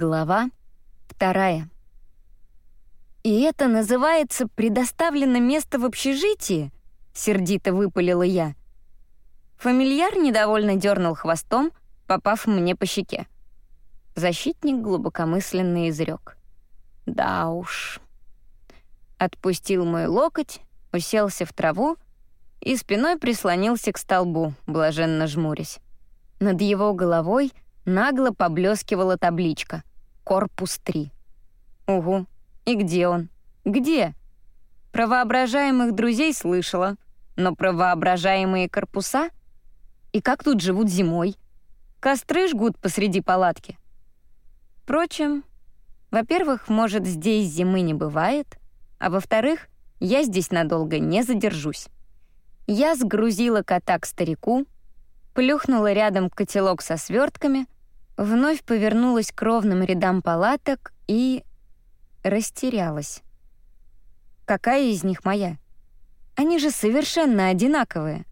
Глава вторая. «И это называется «предоставлено место в общежитии»?» — сердито выпалила я. Фамильяр недовольно дернул хвостом, попав мне по щеке. Защитник глубокомысленно изрек. «Да уж». Отпустил мой локоть, уселся в траву и спиной прислонился к столбу, блаженно жмурясь. Над его головой нагло поблескивала табличка «Корпус 3». Угу, и где он? Где? Про воображаемых друзей слышала, но про воображаемые корпуса? И как тут живут зимой? Костры жгут посреди палатки. Впрочем, во-первых, может, здесь зимы не бывает, а во-вторых, я здесь надолго не задержусь. Я сгрузила кота к старику, плюхнула рядом котелок со свертками, вновь повернулась к ровным рядам палаток и растерялась. Какая из них моя? Они же совершенно одинаковые.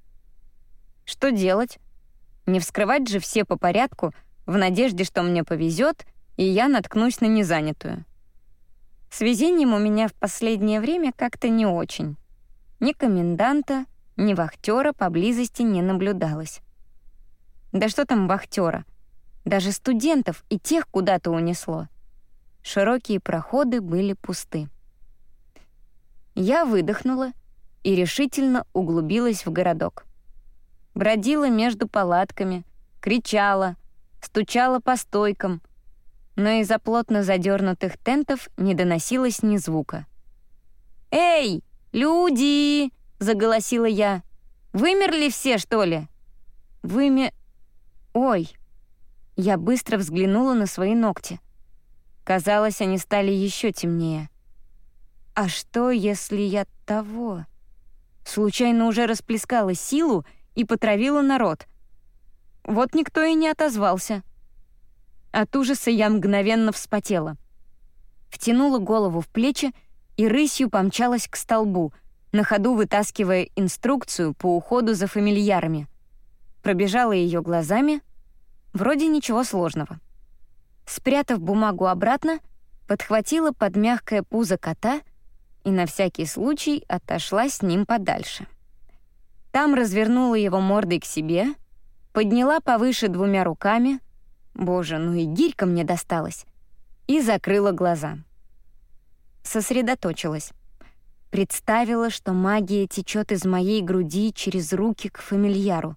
Что делать? Не вскрывать же все по порядку в надежде, что мне повезет, и я наткнусь на незанятую. С везением у меня в последнее время как-то не очень. Ни коменданта, ни вахтера поблизости не наблюдалось. Да что там вахтера? Даже студентов и тех куда-то унесло. Широкие проходы были пусты. Я выдохнула и решительно углубилась в городок. Бродила между палатками, кричала, стучала по стойкам, но из-за плотно задернутых тентов не доносилось ни звука. «Эй, люди!» — заголосила я. «Вымерли все, что ли?» «Выме...» «Ой!» Я быстро взглянула на свои ногти — Казалось, они стали еще темнее. А что, если я того? Случайно уже расплескала силу и потравила народ. Вот никто и не отозвался. От ужаса я мгновенно вспотела. Втянула голову в плечи и рысью помчалась к столбу, на ходу вытаскивая инструкцию по уходу за фамильярами. Пробежала ее глазами. Вроде ничего сложного. Спрятав бумагу обратно, подхватила под мягкое пузо кота и на всякий случай отошла с ним подальше. Там развернула его мордой к себе, подняла повыше двумя руками, боже, ну и гирька мне досталась, и закрыла глаза. Сосредоточилась. Представила, что магия течет из моей груди через руки к фамильяру.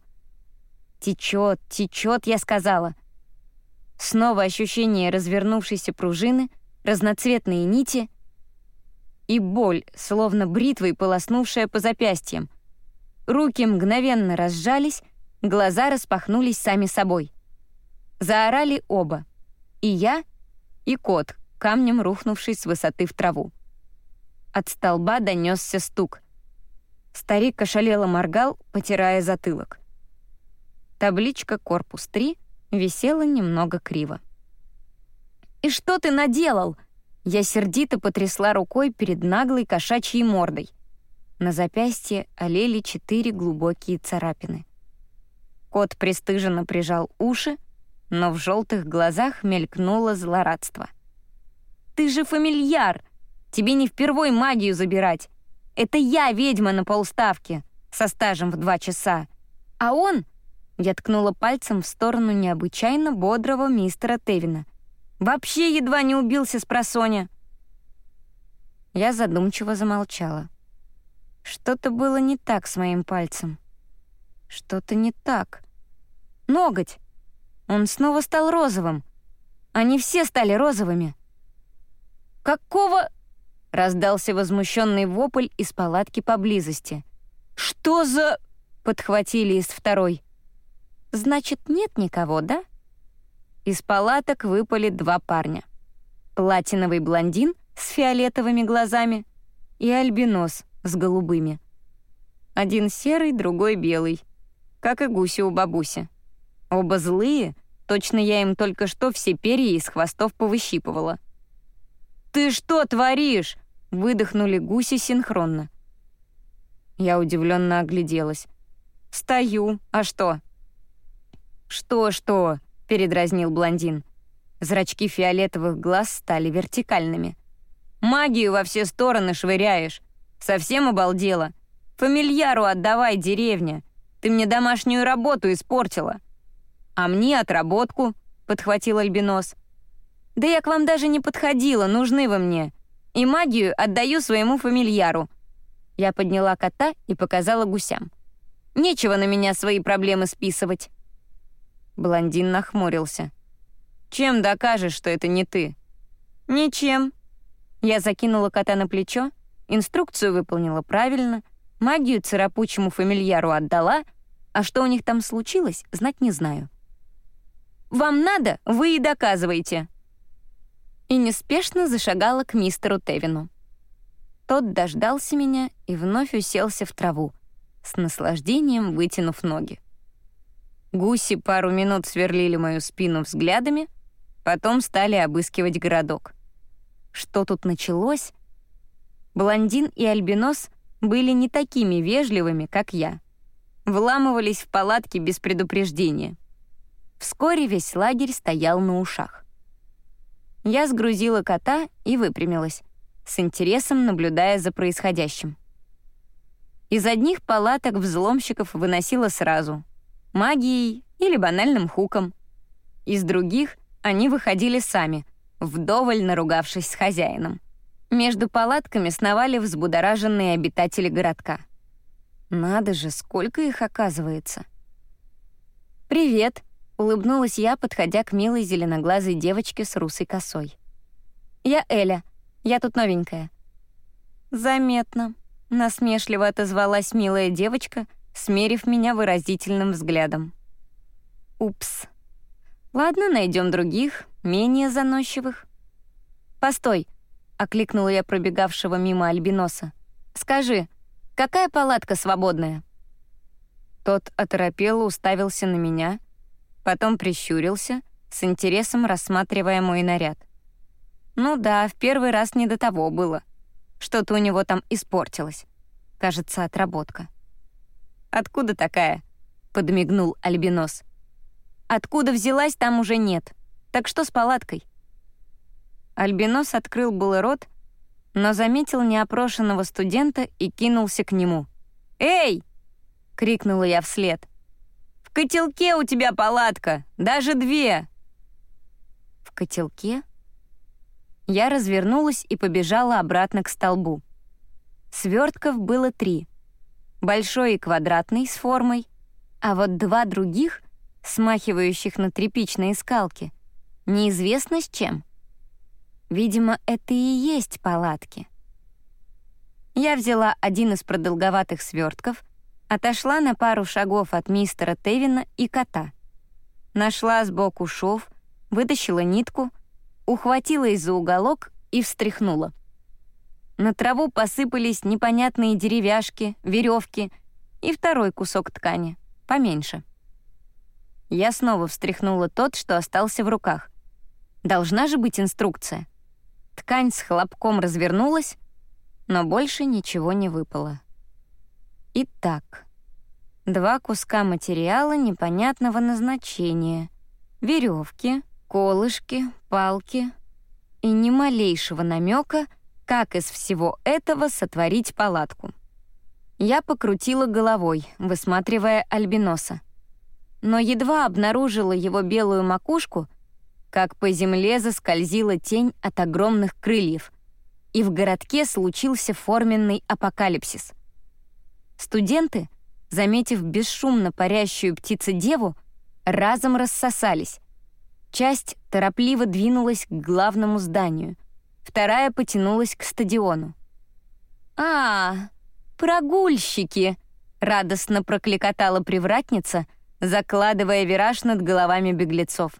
Течет, течет, я сказала. Снова ощущение развернувшейся пружины, разноцветные нити и боль, словно бритвой полоснувшая по запястьям. Руки мгновенно разжались, глаза распахнулись сами собой. Заорали оба. И я, и кот, камнем рухнувший с высоты в траву. От столба донесся стук. Старик ошалело моргал, потирая затылок. Табличка «Корпус 3» висела немного криво. «И что ты наделал?» Я сердито потрясла рукой перед наглой кошачьей мордой. На запястье олели четыре глубокие царапины. Кот пристыженно прижал уши, но в желтых глазах мелькнуло злорадство. «Ты же фамильяр! Тебе не впервой магию забирать! Это я ведьма на полставки, со стажем в два часа, а он я ткнула пальцем в сторону необычайно бодрого мистера Тевина. «Вообще едва не убился с просоня!» Я задумчиво замолчала. Что-то было не так с моим пальцем. Что-то не так. Ноготь! Он снова стал розовым. Они все стали розовыми. «Какого...» — раздался возмущенный вопль из палатки поблизости. «Что за...» — подхватили из второй. «Значит, нет никого, да?» Из палаток выпали два парня. Платиновый блондин с фиолетовыми глазами и альбинос с голубыми. Один серый, другой белый, как и гуси у бабуси. Оба злые, точно я им только что все перья из хвостов повыщипывала. «Ты что творишь?» — выдохнули гуси синхронно. Я удивленно огляделась. «Стою, а что?» «Что-что?» — передразнил блондин. Зрачки фиолетовых глаз стали вертикальными. «Магию во все стороны швыряешь. Совсем обалдела. Фамильяру отдавай, деревня. Ты мне домашнюю работу испортила». «А мне отработку», — подхватил Альбинос. «Да я к вам даже не подходила, нужны вы мне. И магию отдаю своему фамильяру». Я подняла кота и показала гусям. «Нечего на меня свои проблемы списывать». Блондин нахмурился. «Чем докажешь, что это не ты?» «Ничем». Я закинула кота на плечо, инструкцию выполнила правильно, магию царапучему фамильяру отдала, а что у них там случилось, знать не знаю. «Вам надо, вы и доказываете», и неспешно зашагала к мистеру Тевину. Тот дождался меня и вновь уселся в траву, с наслаждением вытянув ноги. Гуси пару минут сверлили мою спину взглядами, потом стали обыскивать городок. Что тут началось? Блондин и альбинос были не такими вежливыми, как я. Вламывались в палатки без предупреждения. Вскоре весь лагерь стоял на ушах. Я сгрузила кота и выпрямилась, с интересом наблюдая за происходящим. Из одних палаток взломщиков выносила сразу, магией или банальным хуком. Из других они выходили сами, вдоволь наругавшись с хозяином. Между палатками сновали взбудораженные обитатели городка. Надо же, сколько их оказывается. «Привет», Улыбнулась я, подходя к милой зеленоглазой девочке с русой косой. «Я Эля. Я тут новенькая». «Заметно», — насмешливо отозвалась милая девочка, смерив меня выразительным взглядом. «Упс. Ладно, найдем других, менее заносчивых». «Постой», — окликнула я пробегавшего мимо альбиноса. «Скажи, какая палатка свободная?» Тот оторопело уставился на меня — потом прищурился, с интересом рассматривая мой наряд. Ну да, в первый раз не до того было. Что-то у него там испортилось. Кажется, отработка. «Откуда такая?» — подмигнул Альбинос. «Откуда взялась, там уже нет. Так что с палаткой?» Альбинос открыл был рот, но заметил неопрошенного студента и кинулся к нему. «Эй!» — крикнула я вслед. В котелке у тебя палатка, даже две!» «В котелке?» Я развернулась и побежала обратно к столбу. Свертков было три. Большой и квадратный с формой, а вот два других, смахивающих на тряпичные скалки, неизвестно с чем. Видимо, это и есть палатки. Я взяла один из продолговатых свертков — Отошла на пару шагов от мистера Тевина и кота. Нашла сбоку шов, вытащила нитку, ухватила из-за уголок и встряхнула. На траву посыпались непонятные деревяшки, веревки и второй кусок ткани, поменьше. Я снова встряхнула тот, что остался в руках. Должна же быть инструкция. Ткань с хлопком развернулась, но больше ничего не выпало. Итак, два куска материала непонятного назначения. Веревки, колышки, палки и ни малейшего намека, как из всего этого сотворить палатку. Я покрутила головой, высматривая альбиноса. Но едва обнаружила его белую макушку, как по земле заскользила тень от огромных крыльев, и в городке случился форменный апокалипсис — Студенты, заметив бесшумно парящую птицедеву, разом рассосались. Часть торопливо двинулась к главному зданию, вторая потянулась к стадиону. «А, прогульщики!» — радостно прокликотала привратница, закладывая вираж над головами беглецов.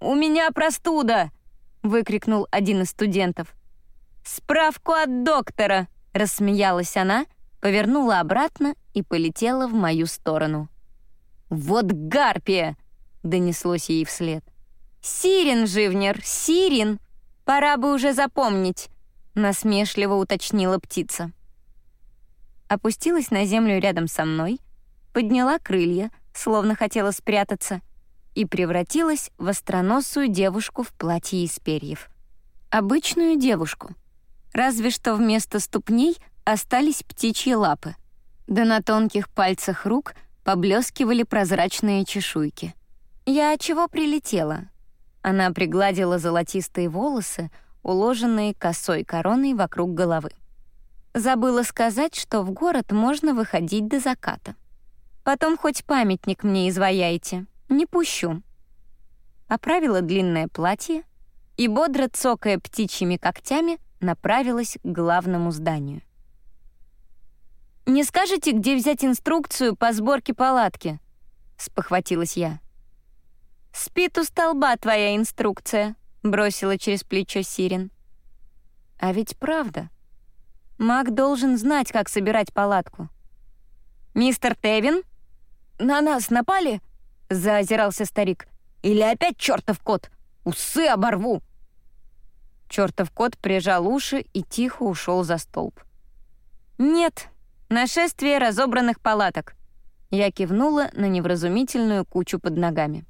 «У меня простуда!» — выкрикнул один из студентов. «Справку от доктора!» — рассмеялась она — повернула обратно и полетела в мою сторону. «Вот гарпия!» — донеслось ей вслед. «Сирин, Живнер, Сирин! Пора бы уже запомнить!» — насмешливо уточнила птица. Опустилась на землю рядом со мной, подняла крылья, словно хотела спрятаться, и превратилась в остроносую девушку в платье из перьев. Обычную девушку. Разве что вместо ступней остались птичьи лапы. Да на тонких пальцах рук поблескивали прозрачные чешуйки. «Я чего прилетела?» Она пригладила золотистые волосы, уложенные косой короной вокруг головы. Забыла сказать, что в город можно выходить до заката. Потом хоть памятник мне изваяете. Не пущу. Оправила длинное платье и, бодро цокая птичьими когтями, направилась к главному зданию. «Не скажете, где взять инструкцию по сборке палатки?» — спохватилась я. «Спит у столба твоя инструкция», — бросила через плечо Сирен. «А ведь правда. Маг должен знать, как собирать палатку». «Мистер Тевин?» «На нас напали?» — заозирался старик. «Или опять чертов кот? Усы оборву!» Чертов кот прижал уши и тихо ушел за столб. «Нет, нашествие разобранных палаток». Я кивнула на невразумительную кучу под ногами.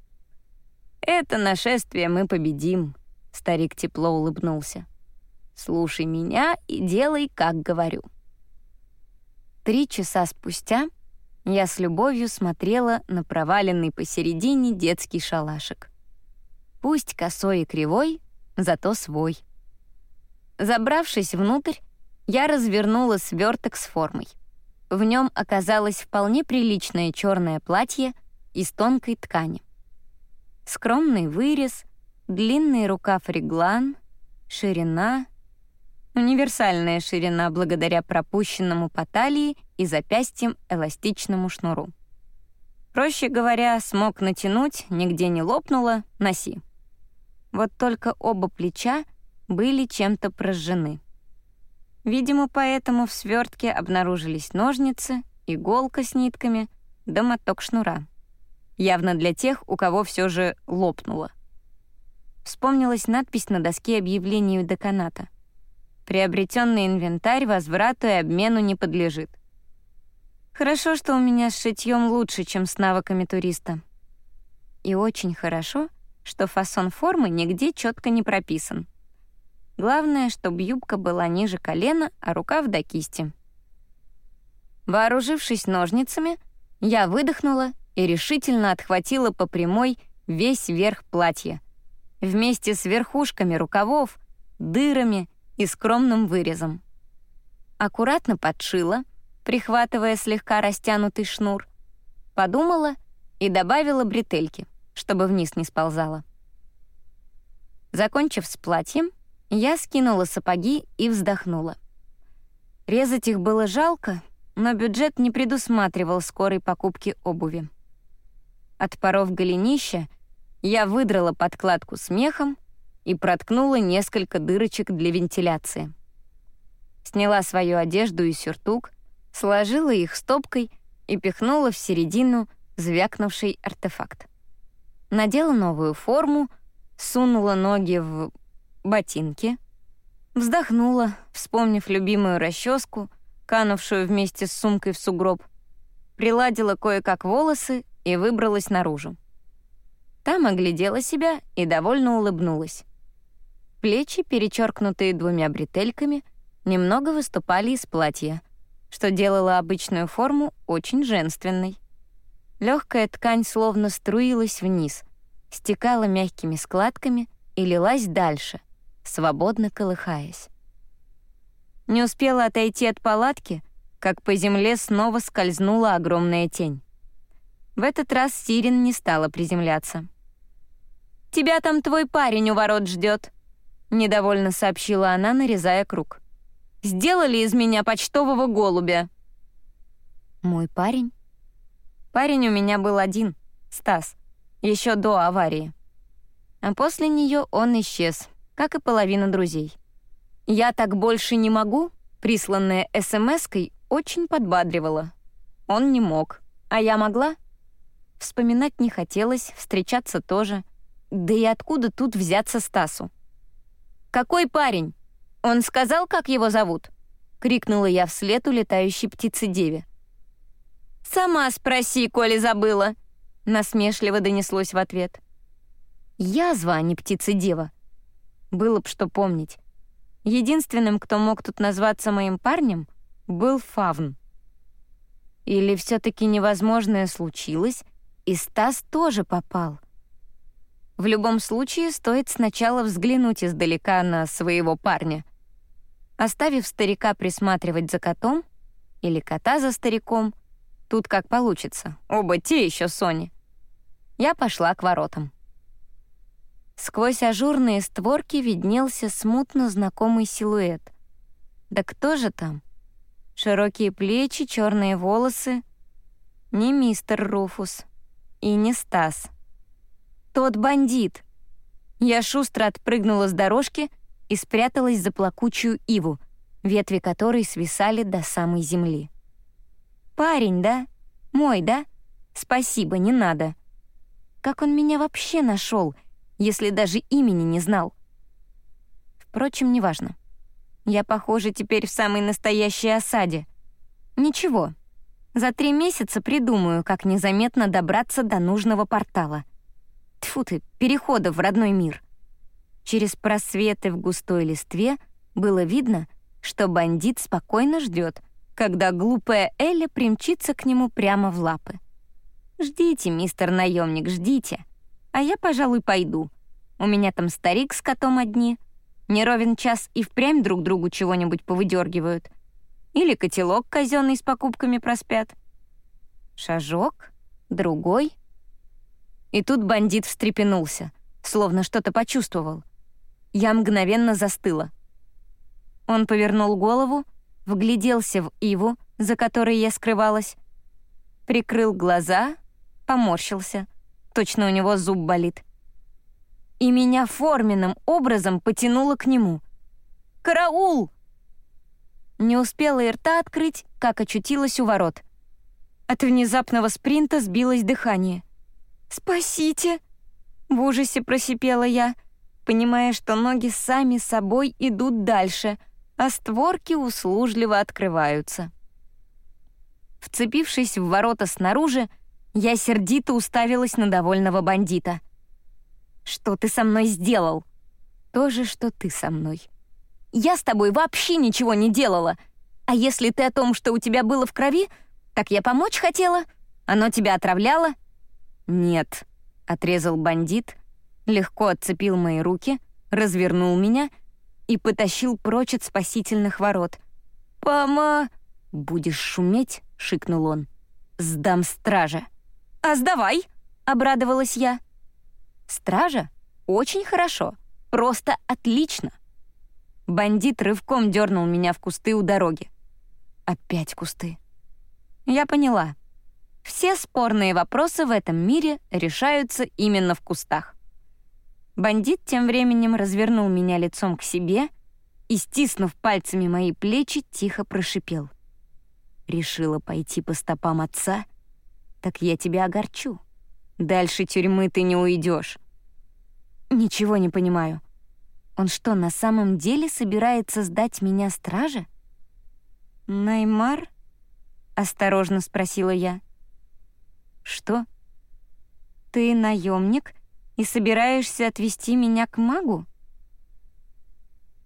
«Это нашествие мы победим», — старик тепло улыбнулся. «Слушай меня и делай, как говорю». Три часа спустя я с любовью смотрела на проваленный посередине детский шалашик. Пусть косой и кривой, зато свой. Забравшись внутрь, я развернула сверток с формой. В нем оказалось вполне приличное черное платье из тонкой ткани. Скромный вырез, длинный рукав реглан, ширина — Универсальная ширина благодаря пропущенному по талии и запястьям эластичному шнуру. Проще говоря, смог натянуть, нигде не лопнуло, носи. Вот только оба плеча были чем-то прожжены. Видимо, поэтому в свертке обнаружились ножницы, иголка с нитками да моток шнура. Явно для тех, у кого все же лопнуло. Вспомнилась надпись на доске объявлений деканата — Приобретенный инвентарь возврату и обмену не подлежит. Хорошо, что у меня с шитьем лучше, чем с навыками туриста. И очень хорошо, что фасон формы нигде четко не прописан. Главное, чтобы юбка была ниже колена, а рукав до кисти. Вооружившись ножницами, я выдохнула и решительно отхватила по прямой весь верх платья. Вместе с верхушками рукавов, дырами и скромным вырезом. Аккуратно подшила, прихватывая слегка растянутый шнур, подумала и добавила бретельки, чтобы вниз не сползала. Закончив с платьем, я скинула сапоги и вздохнула. Резать их было жалко, но бюджет не предусматривал скорой покупки обуви. Отпоров голенища, я выдрала подкладку с мехом и проткнула несколько дырочек для вентиляции. Сняла свою одежду и сюртук, сложила их стопкой и пихнула в середину звякнувший артефакт. Надела новую форму, сунула ноги в ботинки, вздохнула, вспомнив любимую расческу, канувшую вместе с сумкой в сугроб, приладила кое-как волосы и выбралась наружу. Там оглядела себя и довольно улыбнулась. Плечи, перечеркнутые двумя бретельками, немного выступали из платья, что делало обычную форму очень женственной. Легкая ткань словно струилась вниз, стекала мягкими складками и лилась дальше, свободно колыхаясь. Не успела отойти от палатки, как по земле снова скользнула огромная тень. В этот раз Сирин не стала приземляться. «Тебя там твой парень у ворот ждет, — недовольно сообщила она, нарезая круг. «Сделали из меня почтового голубя». «Мой парень?» Парень у меня был один, Стас, еще до аварии. А после нее он исчез, как и половина друзей. «Я так больше не могу», присланная СМС-кой, очень подбадривала. Он не мог, а я могла. Вспоминать не хотелось, встречаться тоже. Да и откуда тут взяться Стасу? «Какой парень? Он сказал, как его зовут?» — крикнула я вслед улетающей птице-деве. «Сама спроси, коли забыла», — Насмешливо донеслось в ответ. Язва, а не птица-дева. Было б что помнить. Единственным, кто мог тут назваться моим парнем, был Фавн. Или все таки невозможное случилось, и Стас тоже попал. В любом случае, стоит сначала взглянуть издалека на своего парня. Оставив старика присматривать за котом, или кота за стариком, тут как получится, оба те еще Сони, я пошла к воротам. Сквозь ажурные створки виднелся смутно знакомый силуэт. Да кто же там? Широкие плечи, черные волосы. Не мистер Руфус. И не Стас. Тот бандит. Я шустро отпрыгнула с дорожки и спряталась за плакучую иву, ветви которой свисали до самой земли. «Парень, да? Мой, да? Спасибо, не надо». Как он меня вообще нашел? если даже имени не знал. Впрочем, неважно. Я, похоже, теперь в самой настоящей осаде. Ничего, за три месяца придумаю, как незаметно добраться до нужного портала. Тьфу ты, перехода в родной мир. Через просветы в густой листве было видно, что бандит спокойно ждет, когда глупая Элли примчится к нему прямо в лапы. «Ждите, мистер наемник, ждите а я, пожалуй, пойду. У меня там старик с котом одни. Не ровен час и впрямь друг другу чего-нибудь повыдергивают. Или котелок казенный с покупками проспят. Шажок, другой. И тут бандит встрепенулся, словно что-то почувствовал. Я мгновенно застыла. Он повернул голову, вгляделся в Иву, за которой я скрывалась, прикрыл глаза, поморщился — Точно у него зуб болит. И меня форменным образом потянуло к нему. «Караул!» Не успела и рта открыть, как очутилась у ворот. От внезапного спринта сбилось дыхание. «Спасите!» — в ужасе просипела я, понимая, что ноги сами собой идут дальше, а створки услужливо открываются. Вцепившись в ворота снаружи, я сердито уставилась на довольного бандита. «Что ты со мной сделал?» «То же, что ты со мной». «Я с тобой вообще ничего не делала. А если ты о том, что у тебя было в крови, так я помочь хотела? Оно тебя отравляло?» «Нет», — отрезал бандит, легко отцепил мои руки, развернул меня и потащил прочь от спасительных ворот. «Пома...» «Будешь шуметь?» — шикнул он. «Сдам стража». «А сдавай!» — обрадовалась я. «Стража? Очень хорошо. Просто отлично!» Бандит рывком дернул меня в кусты у дороги. Опять кусты. Я поняла. Все спорные вопросы в этом мире решаются именно в кустах. Бандит тем временем развернул меня лицом к себе и, стиснув пальцами мои плечи, тихо прошипел. Решила пойти по стопам отца — так я тебя огорчу. Дальше тюрьмы ты не уйдешь. Ничего не понимаю. Он что, на самом деле собирается сдать меня страже? Наймар? Осторожно спросила я. Что? Ты наемник и собираешься отвести меня к магу?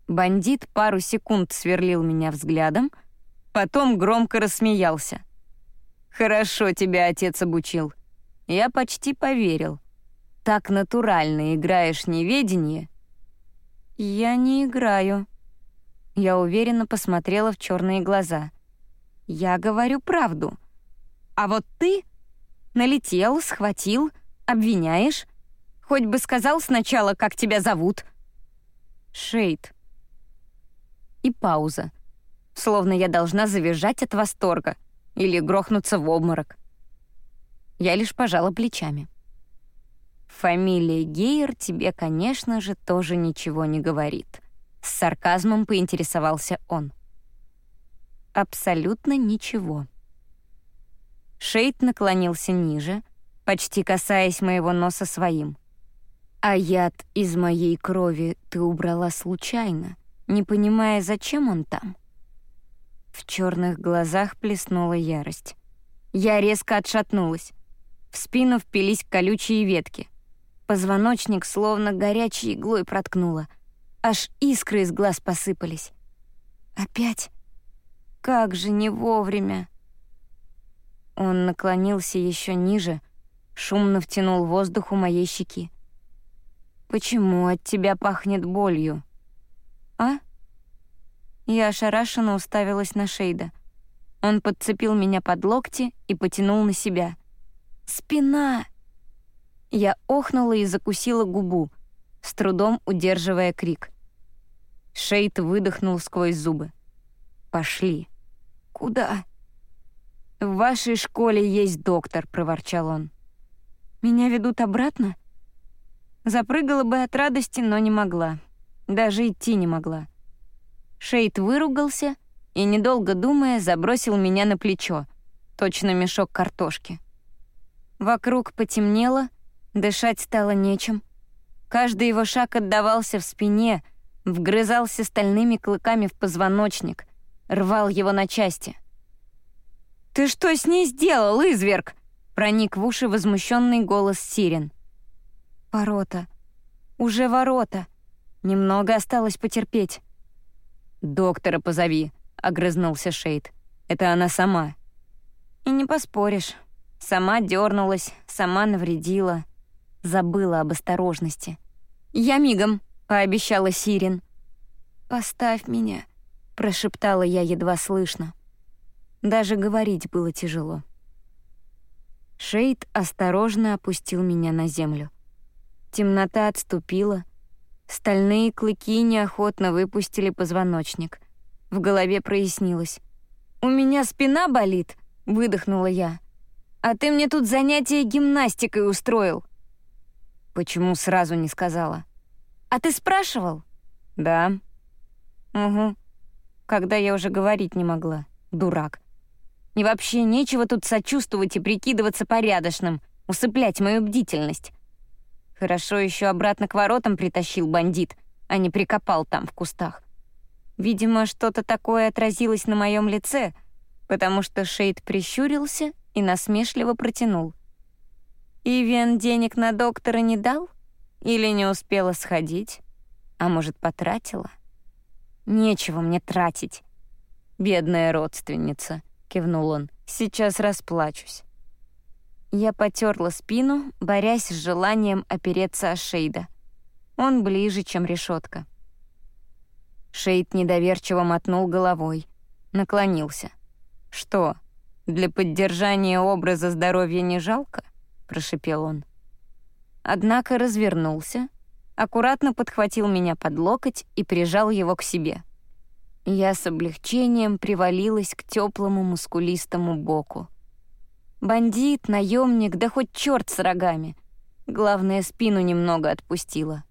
Бандит пару секунд сверлил меня взглядом, потом громко рассмеялся. Хорошо тебя отец обучил. Я почти поверил. Так натурально играешь неведение. Я не играю. Я уверенно посмотрела в черные глаза. Я говорю правду. А вот ты налетел, схватил, обвиняешь. Хоть бы сказал сначала, как тебя зовут. Шейд. И пауза. Словно я должна завизжать от восторга или грохнуться в обморок. Я лишь пожала плечами. Фамилия Гейер тебе, конечно же, тоже ничего не говорит. С сарказмом поинтересовался он. Абсолютно ничего. Шейд наклонился ниже, почти касаясь моего носа своим. А яд из моей крови ты убрала случайно, не понимая, зачем он там. В черных глазах плеснула ярость. Я резко отшатнулась. В спину впились колючие ветки. Позвоночник словно горячей иглой проткнуло. Аж искры из глаз посыпались. Опять? Как же не вовремя. Он наклонился еще ниже, шумно втянул воздух у моей щеки. «Почему от тебя пахнет болью?» «А?» Я ошарашенно уставилась на Шейда. Он подцепил меня под локти и потянул на себя. «Спина!» Я охнула и закусила губу, с трудом удерживая крик. Шейд выдохнул сквозь зубы. «Пошли». «Куда?» «В вашей школе есть доктор», — проворчал он. «Меня ведут обратно?» Запрыгала бы от радости, но не могла. Даже идти не могла. Шейд выругался и, недолго думая, забросил меня на плечо, точно мешок картошки. Вокруг потемнело, дышать стало нечем. Каждый его шаг отдавался в спине, вгрызался стальными клыками в позвоночник, рвал его на части. «Ты что с ней сделал, изверг?» — проник в уши возмущенный голос Сирен. «Ворота. Уже ворота. Немного осталось потерпеть». «Доктора позови», — огрызнулся Шейд. «Это она сама». «И не поспоришь. Сама дернулась, сама навредила. Забыла об осторожности». «Я мигом», — пообещала Сирин. «Поставь меня», — прошептала я едва слышно. Даже говорить было тяжело. Шейд осторожно опустил меня на землю. Темнота отступила, Стальные клыки неохотно выпустили позвоночник. В голове прояснилось. «У меня спина болит», — выдохнула я. «А ты мне тут занятие гимнастикой устроил». «Почему сразу не сказала?» «А ты спрашивал?» «Да». «Угу. Когда я уже говорить не могла. Дурак. И вообще нечего тут сочувствовать и прикидываться порядочным, усыплять мою бдительность. Хорошо еще обратно к воротам притащил бандит, а не прикопал там в кустах. Видимо, что-то такое отразилось на моем лице, потому что Шейд прищурился и насмешливо протянул. «Ивен денег на доктора не дал? Или не успела сходить? А может, потратила?» «Нечего мне тратить». «Бедная родственница», — кивнул он. «Сейчас расплачусь». Я потерла спину, борясь с желанием опереться о Шейда. Он ближе, чем решетка. Шейд недоверчиво мотнул головой, наклонился. «Что, для поддержания образа здоровья не жалко?» — прошипел он. Однако развернулся, аккуратно подхватил меня под локоть и прижал его к себе. Я с облегчением привалилась к теплому мускулистому боку. Бандит, наемник, да хоть черт с рогами. Главное, спину немного отпустила.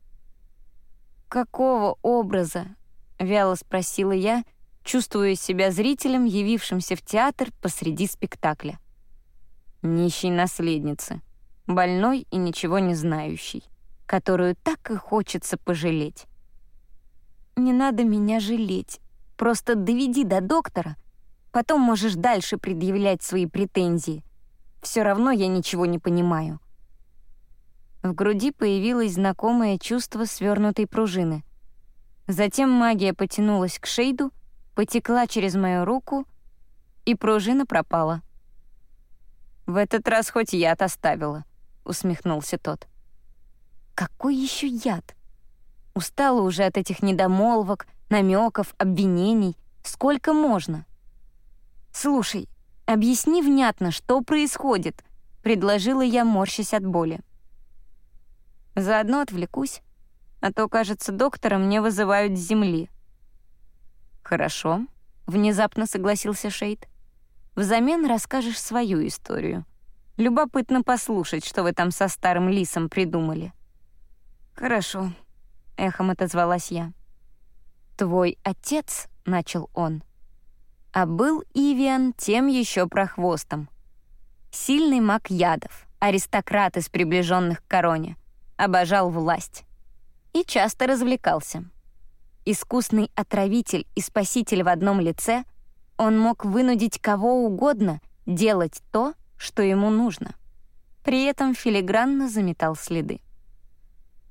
«Какого образа?» — вяло спросила я, чувствуя себя зрителем, явившимся в театр посреди спектакля. Нищей наследницы, больной и ничего не знающей, которую так и хочется пожалеть. «Не надо меня жалеть. Просто доведи до доктора, потом можешь дальше предъявлять свои претензии», все равно я ничего не понимаю. В груди появилось знакомое чувство свернутой пружины. Затем магия потянулась к шейду, потекла через мою руку, и пружина пропала. «В этот раз хоть яд оставила», — усмехнулся тот. «Какой еще яд? Устала уже от этих недомолвок, намеков, обвинений. Сколько можно?» «Слушай, «Объясни внятно, что происходит», — предложила я, морщась от боли. «Заодно отвлекусь, а то, кажется, доктора мне вызывают с земли». «Хорошо», — внезапно согласился Шейд. «Взамен расскажешь свою историю. Любопытно послушать, что вы там со старым лисом придумали». «Хорошо», — эхом отозвалась я. «Твой отец», — начал он, — а был Ивиан тем еще прохвостом. Сильный маг ядов, аристократ из приближенных к короне, обожал власть. И часто развлекался. Искусный отравитель и спаситель в одном лице, он мог вынудить кого угодно делать то, что ему нужно. при этом филигранно заметал следы.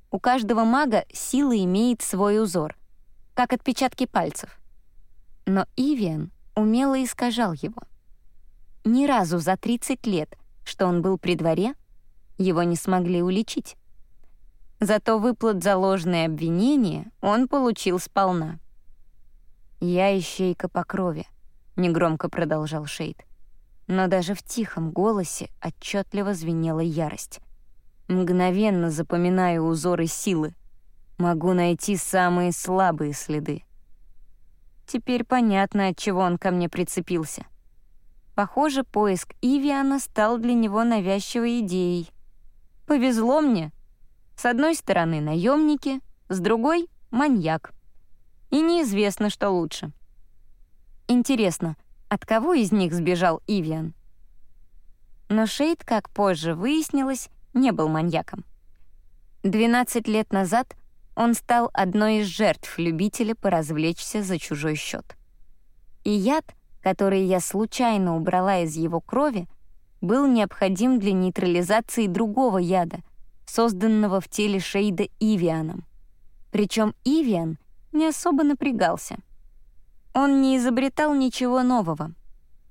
У каждого мага сила имеет свой узор, как отпечатки пальцев. Но Ивиан умело искажал его. Ни разу за 30 лет, что он был при дворе, его не смогли уличить. Зато выплат за ложные обвинения он получил сполна. «Я ищейка по крови», — негромко продолжал Шейд. Но даже в тихом голосе отчетливо звенела ярость. Мгновенно запоминаю узоры силы. Могу найти самые слабые следы. Теперь понятно, от чего он ко мне прицепился. Похоже, поиск Ивиана стал для него навязчивой идеей. Повезло мне, с одной стороны наемники, с другой — маньяк. И неизвестно, что лучше. Интересно, от кого из них сбежал Ивиан? Но Шейд, как позже выяснилось, не был маньяком. 12 лет назад он стал одной из жертв любителя поразвлечься за чужой счет. И яд, который я случайно убрала из его крови, был необходим для нейтрализации другого яда — созданного в теле Шейда Ивианом. Причем Ивиан не особо напрягался. Он не изобретал ничего нового.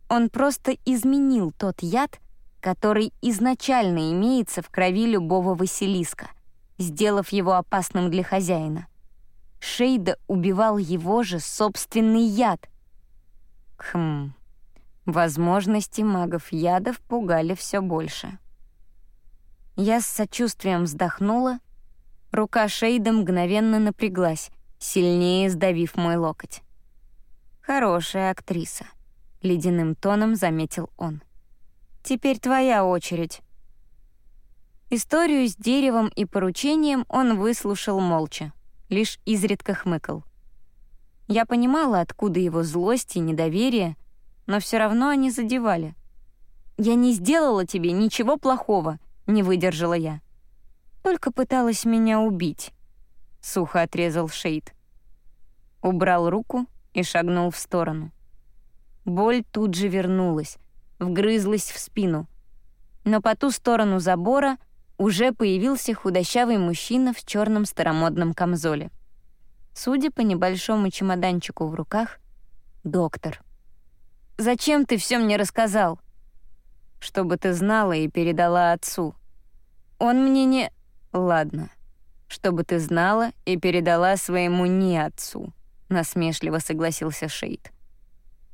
Он просто изменил тот яд, который изначально имеется в крови любого Василиска, сделав его опасным для хозяина. Шейда убивал его же собственный яд. Хм, возможности магов-ядов пугали все больше. Я с сочувствием вздохнула. Рука Шейда мгновенно напряглась, сильнее сдавив мой локоть. «Хорошая актриса», — ледяным тоном заметил он. «Теперь твоя очередь». Историю с деревом и поручением он выслушал молча, лишь изредка хмыкал. Я понимала, откуда его злость и недоверие, но все равно они задевали. «Я не сделала тебе ничего плохого», не выдержала я. Только пыталась меня убить. Сухо отрезал Шейд. Убрал руку и шагнул в сторону. Боль тут же вернулась, вгрызлась в спину. Но по ту сторону забора уже появился худощавый мужчина в черном старомодном камзоле. Судя по небольшому чемоданчику в руках, доктор. «Зачем ты все мне рассказал?» «Чтобы ты знала и передала отцу», он мне не... Ладно. Чтобы ты знала и передала своему не отцу, насмешливо согласился Шейд.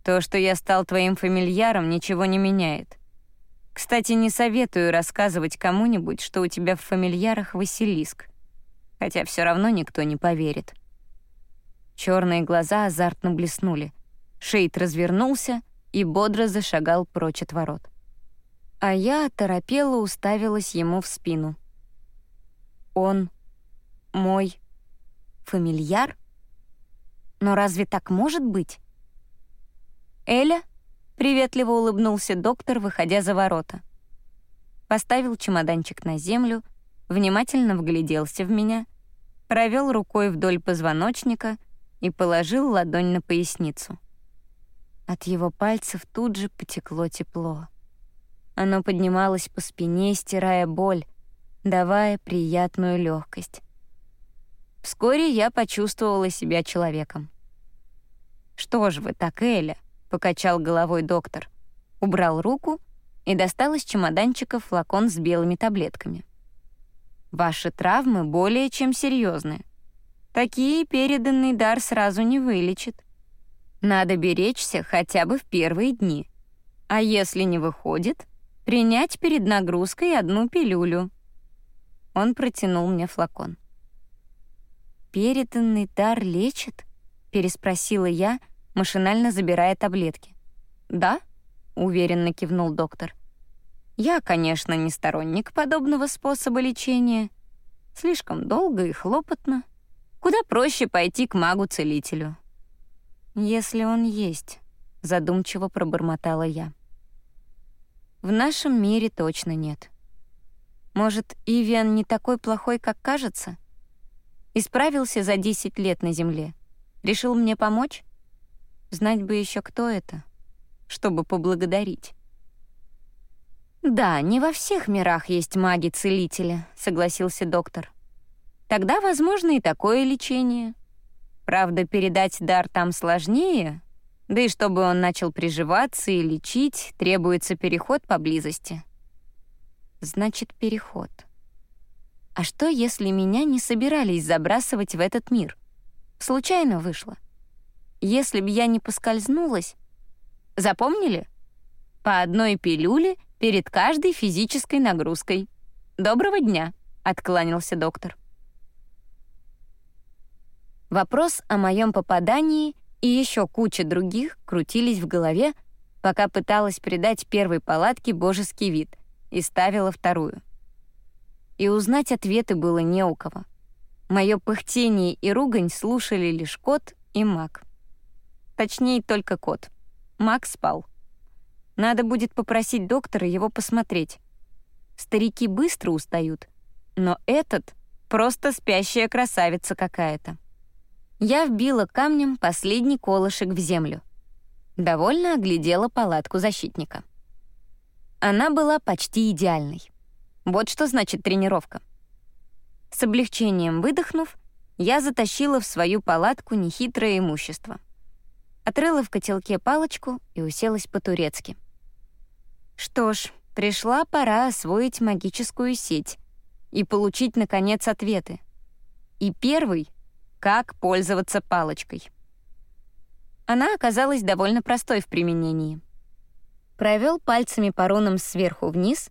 То, что я стал твоим фамильяром, ничего не меняет. Кстати, не советую рассказывать кому-нибудь, что у тебя в фамильярах Василиск. Хотя все равно никто не поверит. Черные глаза азартно блеснули. Шейд развернулся и бодро зашагал прочь от ворот а я оторопела уставилась ему в спину. Он мой фамильяр? Но разве так может быть? Эля приветливо улыбнулся доктор, выходя за ворота. Поставил чемоданчик на землю, внимательно вгляделся в меня, провел рукой вдоль позвоночника и положил ладонь на поясницу. От его пальцев тут же потекло тепло. Оно поднималось по спине, стирая боль, давая приятную легкость. Вскоре я почувствовала себя человеком. «Что ж вы так, Эля?» — покачал головой доктор. Убрал руку и достал из чемоданчика флакон с белыми таблетками. «Ваши травмы более чем серьезные. Такие переданный дар сразу не вылечит. Надо беречься хотя бы в первые дни. А если не выходит, Принять перед нагрузкой одну пилюлю. Он протянул мне флакон. «Переданный дар лечит?» — переспросила я, машинально забирая таблетки. «Да?» — уверенно кивнул доктор. «Я, конечно, не сторонник подобного способа лечения. Слишком долго и хлопотно. Куда проще пойти к магу-целителю». «Если он есть», — задумчиво пробормотала я. В нашем мире точно нет. Может, Ивиан не такой плохой, как кажется? Исправился за 10 лет на Земле. Решил мне помочь? Знать бы еще, кто это, чтобы поблагодарить. «Да, не во всех мирах есть маги-целители», — согласился доктор. «Тогда возможно и такое лечение. Правда, передать дар там сложнее, да и чтобы он начал приживаться и лечить, требуется переход поблизости». «Значит, переход. А что, если меня не собирались забрасывать в этот мир? Случайно вышло. Если б я не поскользнулась... Запомнили? По одной пилюле — перед каждой физической нагрузкой. Доброго дня, откланялся доктор. Вопрос о моем попадании и еще куча других крутились в голове, пока пыталась придать первой палатке божеский вид и ставила вторую. И узнать ответы было не у кого. Мое пыхтение и ругань слушали лишь кот и маг. Точнее, только кот. Маг спал. Надо будет попросить доктора его посмотреть. Старики быстро устают, но этот — просто спящая красавица какая-то. Я вбила камнем последний колышек в землю. Довольно оглядела палатку защитника. Она была почти идеальной. Вот что значит тренировка. С облегчением выдохнув, я затащила в свою палатку нехитрое имущество. Отрыла в котелке палочку и уселась по-турецки — что ж, пришла пора освоить магическую сеть и получить, наконец, ответы. И первый — как пользоваться палочкой. Она оказалась довольно простой в применении. Провел пальцами по рунам сверху вниз,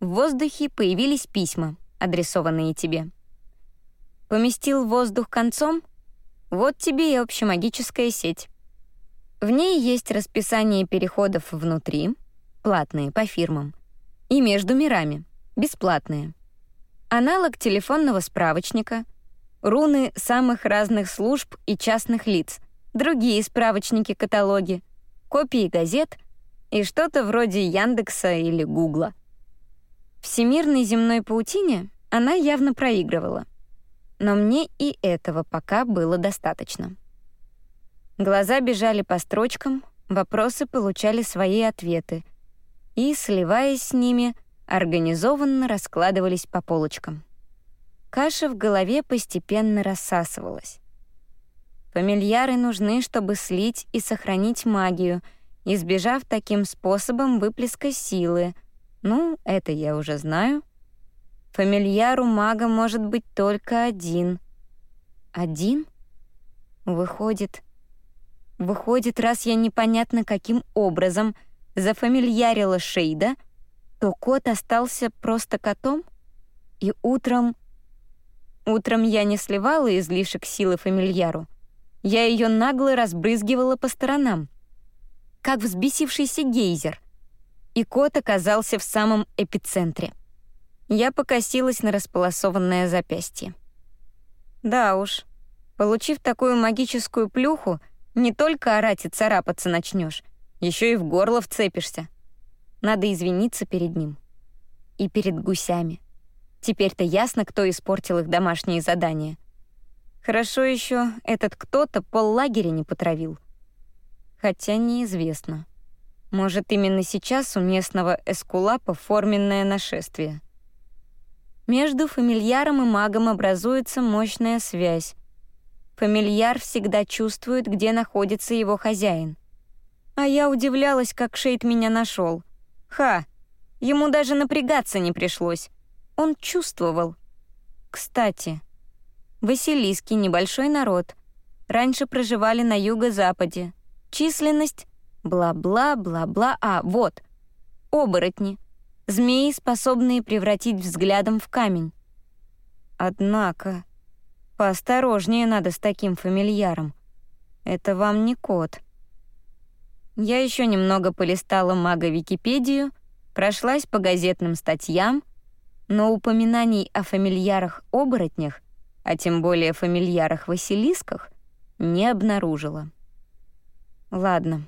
в воздухе появились письма, адресованные тебе. Поместил воздух концом — вот тебе и общемагическая сеть. В ней есть расписание переходов внутри — платные по фирмам, и между мирами, бесплатные. Аналог телефонного справочника, руны самых разных служб и частных лиц, другие справочники-каталоги, копии газет и что-то вроде Яндекса или Гугла. Всемирной земной паутине она явно проигрывала. Но мне и этого пока было достаточно. Глаза бежали по строчкам, вопросы получали свои ответы — и, сливаясь с ними, организованно раскладывались по полочкам. Каша в голове постепенно рассасывалась. Фамильяры нужны, чтобы слить и сохранить магию, избежав таким способом выплеска силы. Ну, это я уже знаю. Фамильяру мага может быть только один. Один? Выходит... Выходит, раз я непонятно каким образом — зафамильярила Шейда, то кот остался просто котом? И утром... Утром я не сливала излишек силы фамильяру. Я ее нагло разбрызгивала по сторонам, как взбесившийся гейзер. И кот оказался в самом эпицентре. Я покосилась на располосованное запястье. Да уж, получив такую магическую плюху, не только орать и царапаться начнешь, еще и в горло вцепишься. Надо извиниться перед ним. И перед гусями. Теперь-то ясно, кто испортил их домашние задания. Хорошо еще этот кто-то поллагеря не потравил. Хотя неизвестно. Может, именно сейчас у местного эскулапа форменное нашествие. Между фамильяром и магом образуется мощная связь. Фамильяр всегда чувствует, где находится его хозяин — а я удивлялась, как Шейд меня нашел. Ха, ему даже напрягаться не пришлось. Он чувствовал. Кстати, Василиски — небольшой народ. Раньше проживали на юго-западе. Численность — бла-бла-бла-бла. А, вот. Оборотни. Змеи, способные превратить взглядом в камень. Однако, поосторожнее надо с таким фамильяром. Это вам не кот. Я еще немного полистала мага-википедию, прошлась по газетным статьям, но упоминаний о фамильярах-оборотнях, а тем более фамильярах-василисках, не обнаружила. Ладно,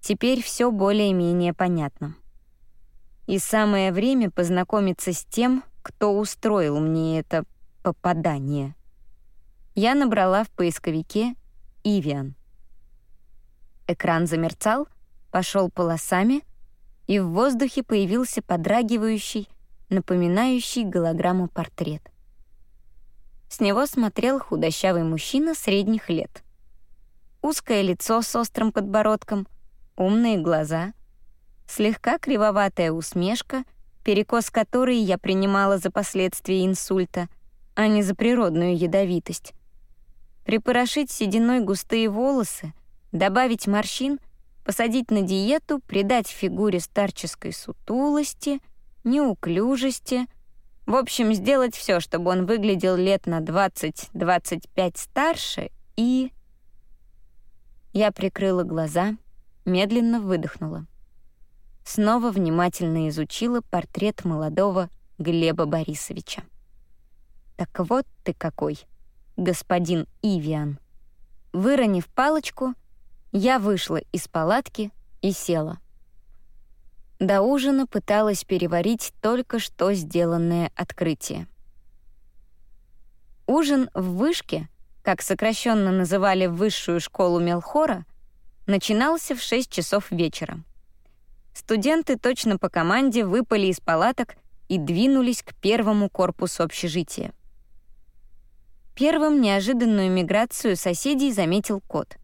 теперь все более-менее понятно. И самое время познакомиться с тем, кто устроил мне это попадание. Я набрала в поисковике «Ивиан». Экран замерцал, пошел полосами, и в воздухе появился подрагивающий, напоминающий голограмму портрет. С него смотрел худощавый мужчина средних лет. Узкое лицо с острым подбородком, умные глаза, слегка кривоватая усмешка, перекос которой я принимала за последствия инсульта, а не за природную ядовитость. Припорошить сединой густые волосы, добавить морщин, посадить на диету, придать фигуре старческой сутулости, неуклюжести — в общем, сделать все, чтобы он выглядел лет на 20-25 старше и... Я прикрыла глаза, медленно выдохнула. Снова внимательно изучила портрет молодого Глеба Борисовича. Так вот ты какой, господин Ивиан. Выронив палочку, я вышла из палатки и села. До ужина пыталась переварить только что сделанное открытие. Ужин в вышке, как сокращенно называли высшую школу Мелхора, начинался в 6 часов вечера. Студенты точно по команде выпали из палаток и двинулись к первому корпусу общежития. Первым неожиданную миграцию соседей заметил кот.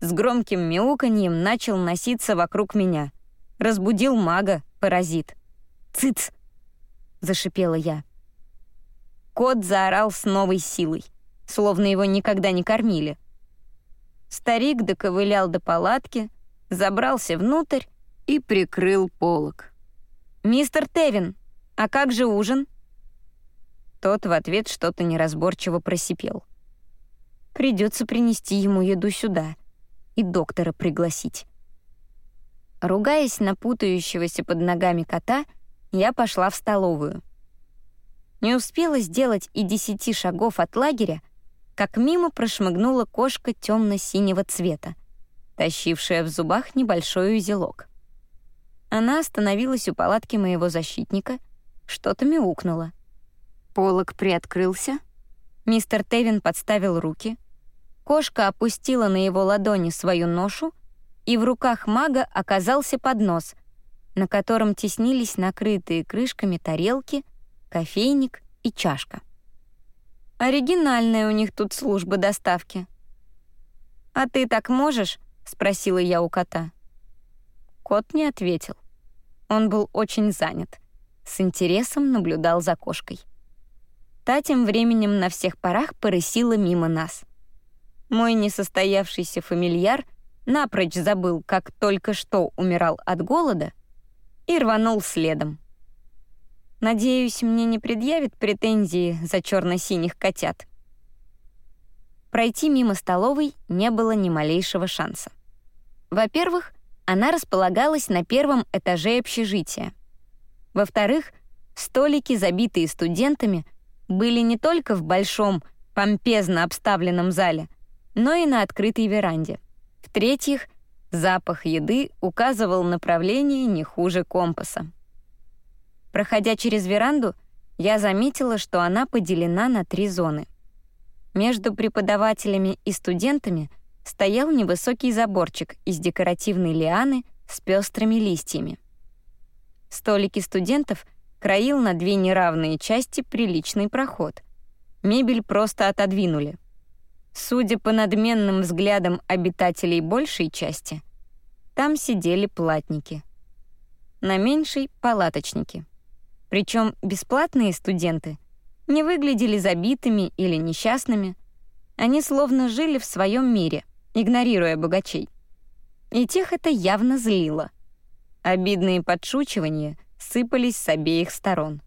С громким мяуканьем начал носиться вокруг меня — Разбудил мага, паразит. «Цыц!» — зашипела я. Кот заорал с новой силой, словно его никогда не кормили. Старик доковылял до палатки, забрался внутрь и прикрыл полог. «Мистер Тевин, а как же ужин?» Тот в ответ что-то неразборчиво просипел. «Придется принести ему еду сюда и доктора пригласить». Ругаясь на путающегося под ногами кота, я пошла в столовую. Не успела сделать и десяти шагов от лагеря, как мимо прошмыгнула кошка темно-синего цвета, тащившая в зубах небольшой узелок. Она остановилась у палатки моего защитника, что-то мяукнула. Полок приоткрылся, мистер Тевин подставил руки, кошка опустила на его ладони свою ношу и в руках мага оказался поднос, на котором теснились накрытые крышками тарелки, кофейник и чашка. Оригинальная у них тут служба доставки. «А ты так можешь?» — спросила я у кота. Кот не ответил. Он был очень занят. С интересом наблюдал за кошкой. Та тем временем на всех парах порысила мимо нас. Мой несостоявшийся фамильяр напрочь забыл, как только что умирал от голода, и рванул следом. Надеюсь, мне не предъявит претензии за черно-синих котят. Пройти мимо столовой не было ни малейшего шанса. Во-первых, она располагалась на первом этаже общежития. Во-вторых, столики, забитые студентами, были не только в большом, помпезно обставленном зале, но и на открытой веранде. В-третьих, запах еды указывал направление не хуже компаса. Проходя через веранду, я заметила, что она поделена на три зоны. Между преподавателями и студентами стоял невысокий заборчик из декоративной лианы с пестрыми листьями. Столики студентов краил на две неравные части приличный проход. Мебель просто отодвинули. Судя по надменным взглядам обитателей большей части, там сидели платники. На меньшей — палаточники. Причем бесплатные студенты не выглядели забитыми или несчастными. Они словно жили в своем мире, игнорируя богачей. И тех это явно злило. Обидные подшучивания сыпались с обеих сторон.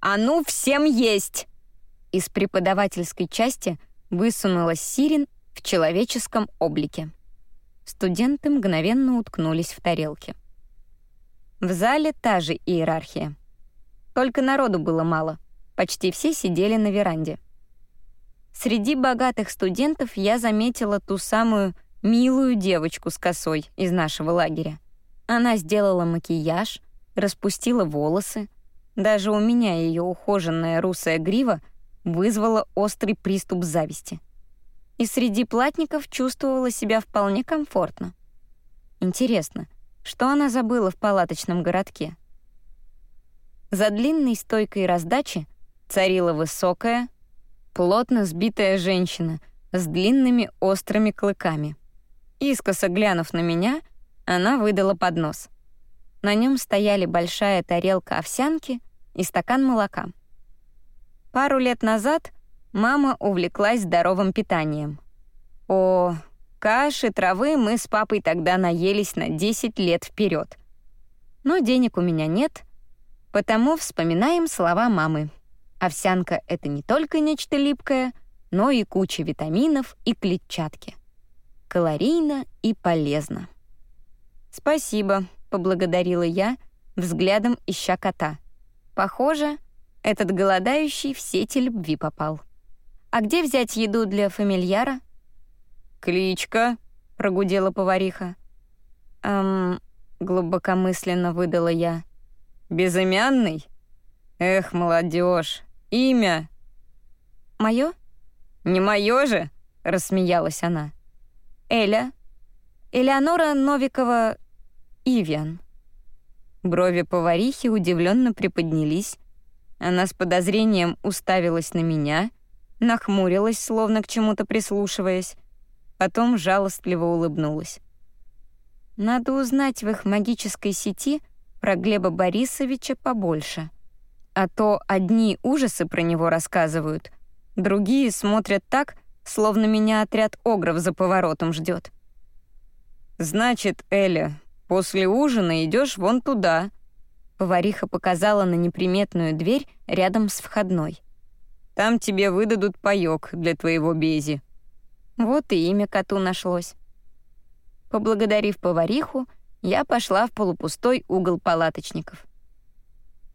«А ну, всем есть!» Из преподавательской части — высунулась Сирин в человеческом облике. Студенты мгновенно уткнулись в тарелки. В зале та же иерархия. Только народу было мало. Почти все сидели на веранде. Среди богатых студентов я заметила ту самую милую девочку с косой из нашего лагеря. Она сделала макияж, распустила волосы. Даже у меня ее ухоженная русая грива — вызвало острый приступ зависти. И среди платников чувствовала себя вполне комфортно. Интересно, что она забыла в палаточном городке. За длинной стойкой раздачи царила высокая, плотно сбитая женщина с длинными острыми клыками. Искоса глянув на меня, она выдала поднос. На нем стояли большая тарелка овсянки и стакан молока. Пару лет назад мама увлеклась здоровым питанием. О, каши, травы мы с папой тогда наелись на 10 лет вперед. Но денег у меня нет, потому вспоминаем слова мамы. Овсянка — это не только нечто липкое, но и куча витаминов и клетчатки. Калорийно и полезно. «Спасибо», — поблагодарила я, взглядом ища кота. Похоже, этот голодающий в сети любви попал. «А где взять еду для фамильяра?» «Кличка», — прогудела повариха. «Эм...» — глубокомысленно выдала я. «Безымянный? Эх, молодежь, имя!» «Моё?» «Не моё же!» — рассмеялась она. «Эля. Элеонора Новикова Ивиан». Брови поварихи удивленно приподнялись. Она с подозрением уставилась на меня, нахмурилась, словно к чему-то прислушиваясь, потом жалостливо улыбнулась. «Надо узнать в их магической сети про Глеба Борисовича побольше. А то одни ужасы про него рассказывают, другие смотрят так, словно меня отряд огров за поворотом ждет. «Значит, Эля, После ужина идешь вон туда». Повариха показала на неприметную дверь рядом с входной. «Там тебе выдадут паёк для твоего бези». Вот и имя коту нашлось. Поблагодарив повариху, я пошла в полупустой угол палаточников.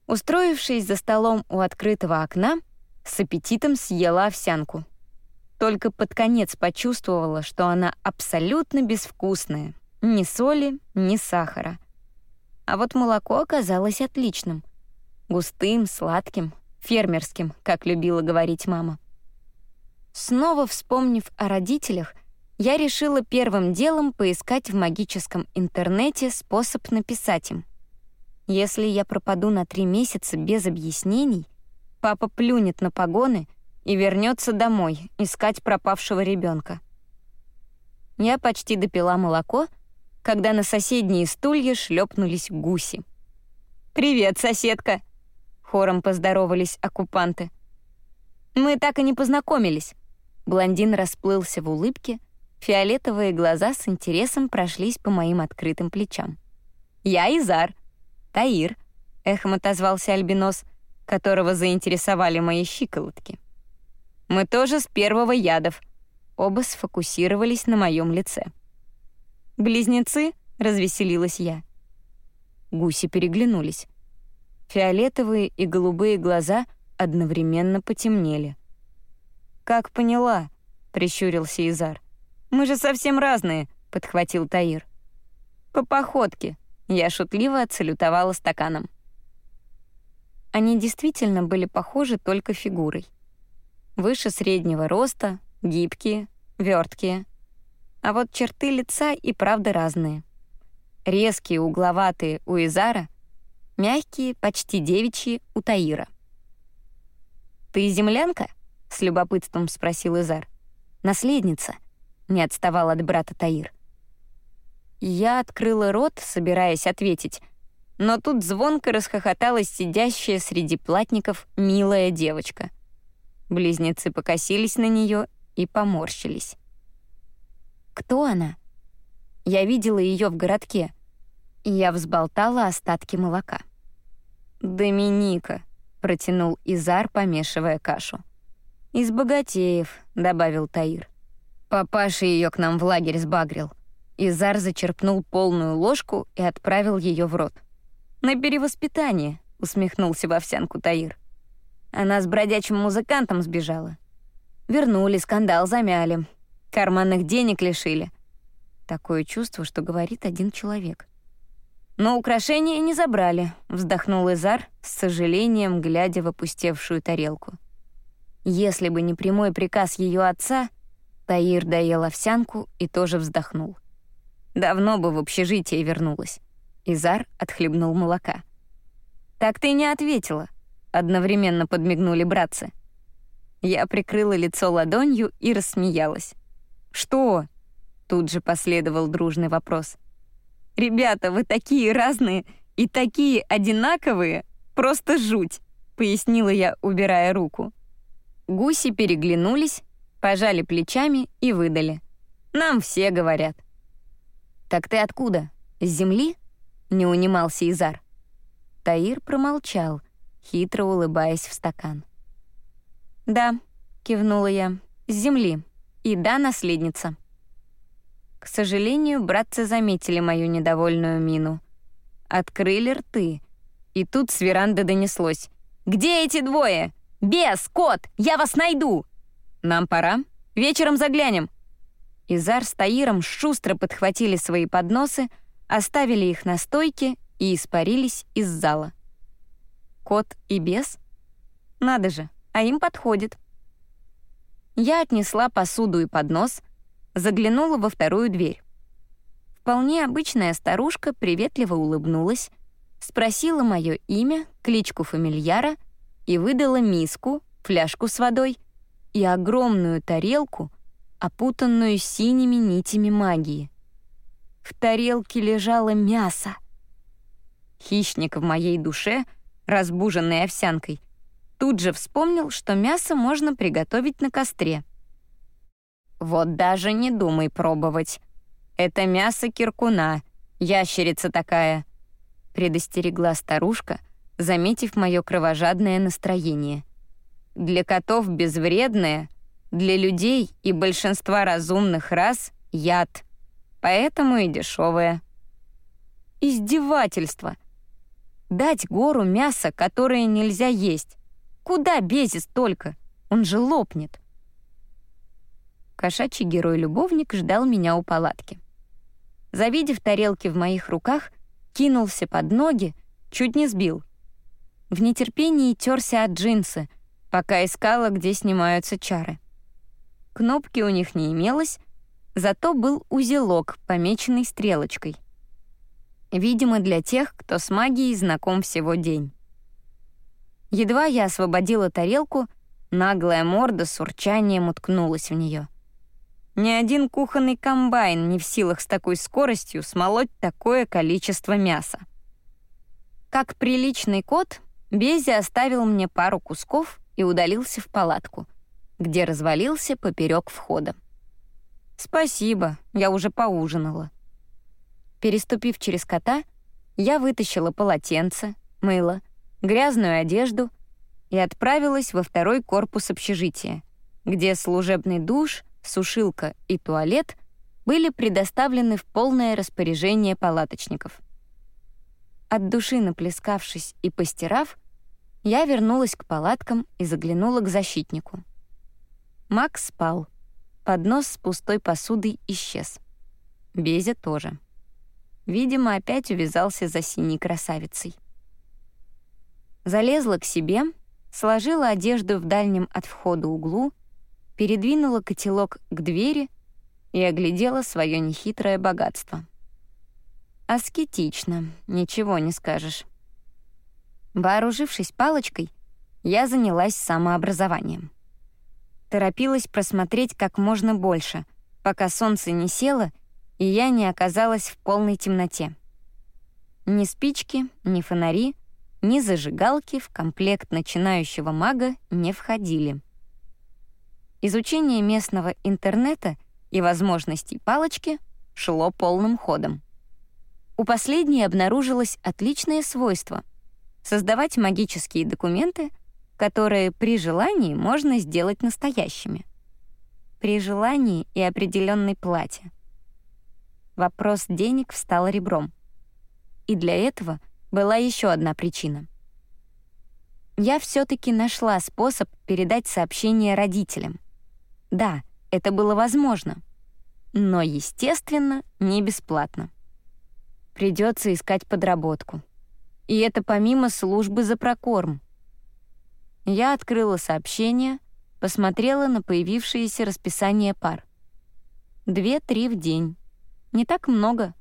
Устроившись за столом у открытого окна, с аппетитом съела овсянку. Только под конец почувствовала, что она абсолютно безвкусная, ни соли, ни сахара. А вот молоко оказалось отличным. Густым, сладким, фермерским, как любила говорить мама. Снова вспомнив о родителях, я решила первым делом поискать в магическом интернете способ написать им. Если я пропаду на три месяца без объяснений, папа плюнет на погоны и вернется домой искать пропавшего ребенка. Я почти допила молоко — когда на соседние стулья шлепнулись гуси. «Привет, соседка!» — хором поздоровались оккупанты. «Мы так и не познакомились». Блондин расплылся в улыбке, фиолетовые глаза с интересом прошлись по моим открытым плечам. «Я Изар». «Таир», — эхом отозвался Альбинос, которого заинтересовали мои щиколотки. «Мы тоже с первого ядов». Оба сфокусировались на моем лице. «Близнецы?» — развеселилась я. Гуси переглянулись. Фиолетовые и голубые глаза одновременно потемнели. «Как поняла?» — прищурился Изар. «Мы же совсем разные», — подхватил Таир. «По походке», — я шутливо отсалютовала стаканом. Они действительно были похожи только фигурой. Выше среднего роста, гибкие, верткие. А вот черты лица и правда разные. Резкие, угловатые у Изара, мягкие, почти девичьи у Таира. «Ты землянка?» — с любопытством спросил Изар. «Наследница», — не отставал от брата Таир. Я открыла рот, собираясь ответить, но тут звонко расхохоталась сидящая среди платников милая девочка. Близнецы покосились на нее и поморщились. Кто она? Я видела ее в городке. Я взболтала остатки молока. «Доминика», — протянул Изар, помешивая кашу. «Из богатеев», — добавил Таир. Папаша ее к нам в лагерь сбагрил. Изар зачерпнул полную ложку и отправил ее в рот. «На перевоспитание», — усмехнулся в овсянку Таир. Она с бродячим музыкантом сбежала. Вернули, скандал замяли. Карманных денег лишили. Такое чувство, что говорит один человек. Но украшения не забрали, вздохнул Изар, с сожалением глядя в опустевшую тарелку. Если бы не прямой приказ ее отца, Таир доел овсянку и тоже вздохнул. Давно бы в общежитие вернулась. Изар отхлебнул молока. «Так ты не ответила», — одновременно подмигнули братцы. Я прикрыла лицо ладонью и рассмеялась. «Что?» — тут же последовал дружный вопрос. «Ребята, вы такие разные и такие одинаковые, просто жуть», — пояснила я, убирая руку. Гуси переглянулись, пожали плечами и выдали. «Нам все говорят». «Так ты откуда? С земли?» — не унимался Изар. Таир промолчал, хитро улыбаясь в стакан. «Да», — кивнула я, — «с земли. И да, наследница». К сожалению, братцы заметили мою недовольную мину. Открыли рты. И тут с веранды донеслось. «Где эти двое? Бес, кот, я вас найду!» «Нам пора. Вечером заглянем». Изар с Таиром шустро подхватили свои подносы, оставили их на стойке и испарились из зала. Кот и бес? Надо же, а им подходит. Я отнесла посуду и поднос, заглянула во вторую дверь. Вполне обычная старушка приветливо улыбнулась, спросила мое имя, кличку фамильяра и выдала миску, фляжку с водой и огромную тарелку, опутанную синими нитями магии. В тарелке лежало мясо. Хищник в моей душе, разбуженный овсянкой — Тут же вспомнил, что мясо можно приготовить на костре. «Вот даже не думай пробовать. Это мясо киркуна, ящерица такая», — предостерегла старушка, заметив мое кровожадное настроение. «Для котов безвредное, для людей и большинства разумных рас — яд, поэтому и дешевое». Издевательство. Дать гору мяса, которое нельзя есть. Куда Безис только? Он же лопнет. Кошачий герой-любовник ждал меня у палатки. Завидев тарелки в моих руках, кинулся под ноги, чуть не сбил. В нетерпении терся от джинсы, пока искала, где снимаются чары. Кнопки у них не имелось, зато был узелок, помеченный стрелочкой. Видимо, для тех, кто с магией знаком всего день. Едва я освободила тарелку, наглая морда с урчанием уткнулась в нее. Ни один кухонный комбайн не в силах с такой скоростью смолоть такое количество мяса. Как приличный кот, Бези оставил мне пару кусков и удалился в палатку, где развалился поперек входа. «Спасибо, я уже поужинала». Переступив через кота, я вытащила полотенце, мыло, грязную одежду и отправилась во второй корпус общежития, где служебный душ, сушилка и туалет были предоставлены в полное распоряжение палаточников. От души наплескавшись и постирав, я вернулась к палаткам и заглянула к защитнику. Макс спал. Поднос с пустой посудой исчез. Безя тоже. Видимо, опять увязался за синей красавицей. Залезла к себе, сложила одежду в дальнем от входа углу, передвинула котелок к двери и оглядела свое нехитрое богатство. Аскетично, ничего не скажешь. Вооружившись палочкой, я занялась самообразованием. Торопилась просмотреть как можно больше, пока солнце не село, и я не оказалась в полной темноте. Ни спички, ни фонари ни зажигалки в комплект начинающего мага не входили. Изучение местного интернета и возможностей палочки шло полным ходом. У последней обнаружилось отличное свойство — создавать магические документы, которые при желании можно сделать настоящими. При желании и определенной плате. Вопрос денег встал ребром. И для этого — была еще одна причина. Я все-таки нашла способ передать сообщение родителям. Да, это было возможно, но, естественно, не бесплатно. Придется искать подработку. И это помимо службы за прокорм. Я открыла сообщение, посмотрела на появившееся расписание пар. Две-три в день. Не так много.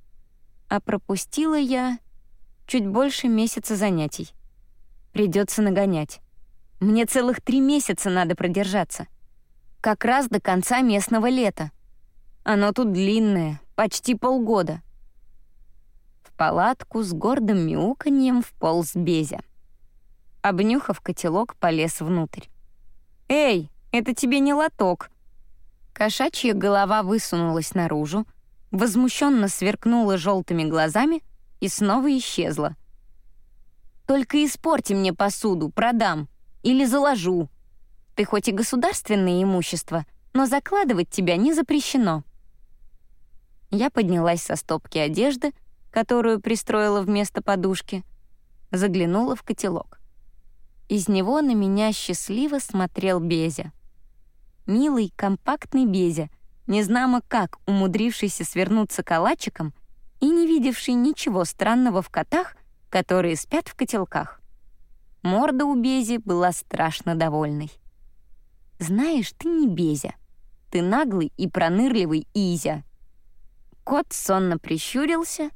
А пропустила я чуть больше месяца занятий. Придется нагонять. Мне целых три месяца надо продержаться. Как раз до конца местного лета. Оно тут длинное, почти полгода. Палатку с гордым мяуканьем вполз Безя. Обнюхав котелок, полез внутрь. «Эй, это тебе не лоток!» Кошачья голова высунулась наружу, возмущенно сверкнула желтыми глазами и снова исчезла. «Только испорти мне посуду, продам или заложу. Ты хоть и государственное имущество, но закладывать тебя не запрещено». Я поднялась со стопки одежды, которую пристроила вместо подушки, заглянула в котелок. Из него на меня счастливо смотрел Безя. Милый, компактный Безя, незнамо как умудрившийся свернуться калачиком и не видевший ничего странного в котах, которые спят в котелках. Морда у Бези была страшно довольной. «Знаешь, ты не Безя. Ты наглый и пронырливый Изя». Кот сонно прищурился,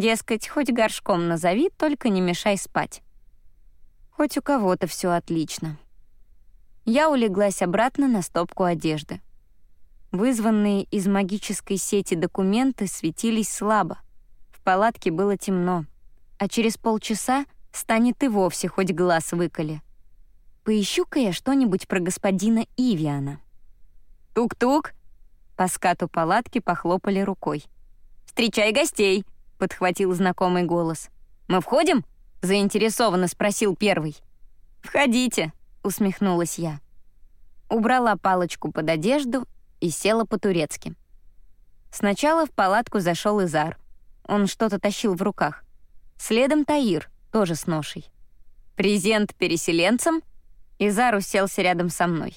дескать, хоть горшком назови, только не мешай спать. Хоть у кого-то все отлично. Я улеглась обратно на стопку одежды. Вызванные из магической сети документы светились слабо. В палатке было темно, а через полчаса станет и вовсе хоть глаз выколи. Поищу-ка я что-нибудь про господина Ивиана. «Тук-тук!» По скату палатки похлопали рукой. «Встречай гостей!» — подхватил знакомый голос. «Мы входим?» — заинтересованно спросил первый. «Входите!» — усмехнулась я. Убрала палочку под одежду и села по-турецки. Сначала в палатку зашел Изар. Он что-то тащил в руках. Следом Таир, тоже с ношей. «Презент переселенцам?» Изар уселся рядом со мной.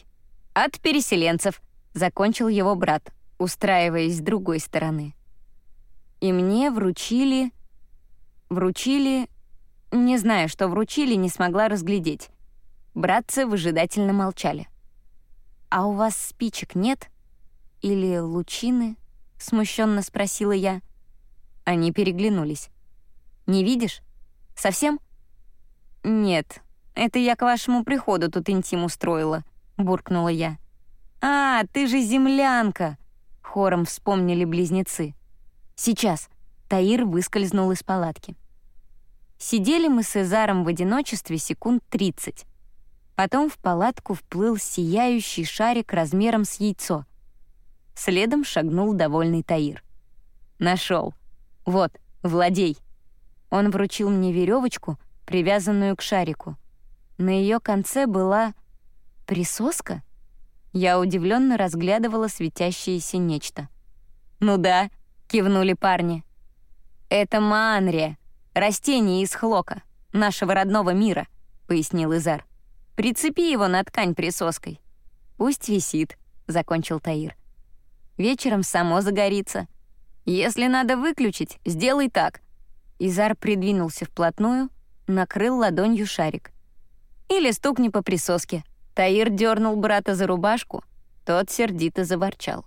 «От переселенцев», — закончил его брат, устраиваясь с другой стороны. И мне вручили... Вручили... Не знаю, что вручили, не смогла разглядеть. Братцы выжидательно молчали. «А у вас спичек нет?» «Или лучины?» — смущенно спросила я. Они переглянулись. «Не видишь? Совсем?» «Нет, это я к вашему приходу тут интим устроила», — буркнула я. «А, ты же землянка!» — хором вспомнили близнецы. «Сейчас». Таир выскользнул из палатки. Сидели мы с Эзаром в одиночестве секунд тридцать. Потом в палатку вплыл сияющий шарик размером с яйцо. Следом шагнул довольный Таир. Нашел. Вот, владей. Он вручил мне веревочку, привязанную к шарику. На ее конце была присоска. Я удивленно разглядывала светящееся нечто. «Ну да», — кивнули парни. «Это маанрия, растение из хлока, нашего родного мира», — пояснил Изар. Прицепи его на ткань присоской. Пусть висит, закончил Таир. Вечером само загорится. Если надо выключить, сделай так. Изар придвинулся вплотную, накрыл ладонью шарик. Или стукни по присоске. Таир дернул брата за рубашку, тот сердито заворчал.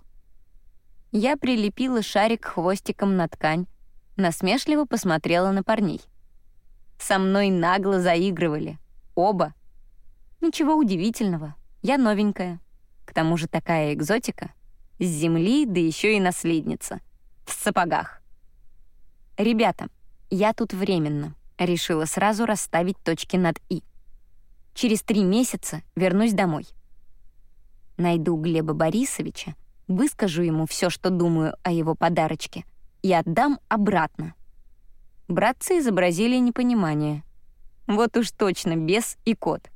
Я прилепила шарик хвостиком на ткань, насмешливо посмотрела на парней. Со мной нагло заигрывали. Оба. Ничего удивительного, я новенькая. К тому же такая экзотика. С земли, да еще и наследница. В сапогах. «Ребята, я тут временно», — решила сразу расставить точки над «и». Через три месяца вернусь домой. Найду Глеба Борисовича, выскажу ему все, что думаю о его подарочке, и отдам обратно. Братцы изобразили непонимание. Вот уж точно бес и кот.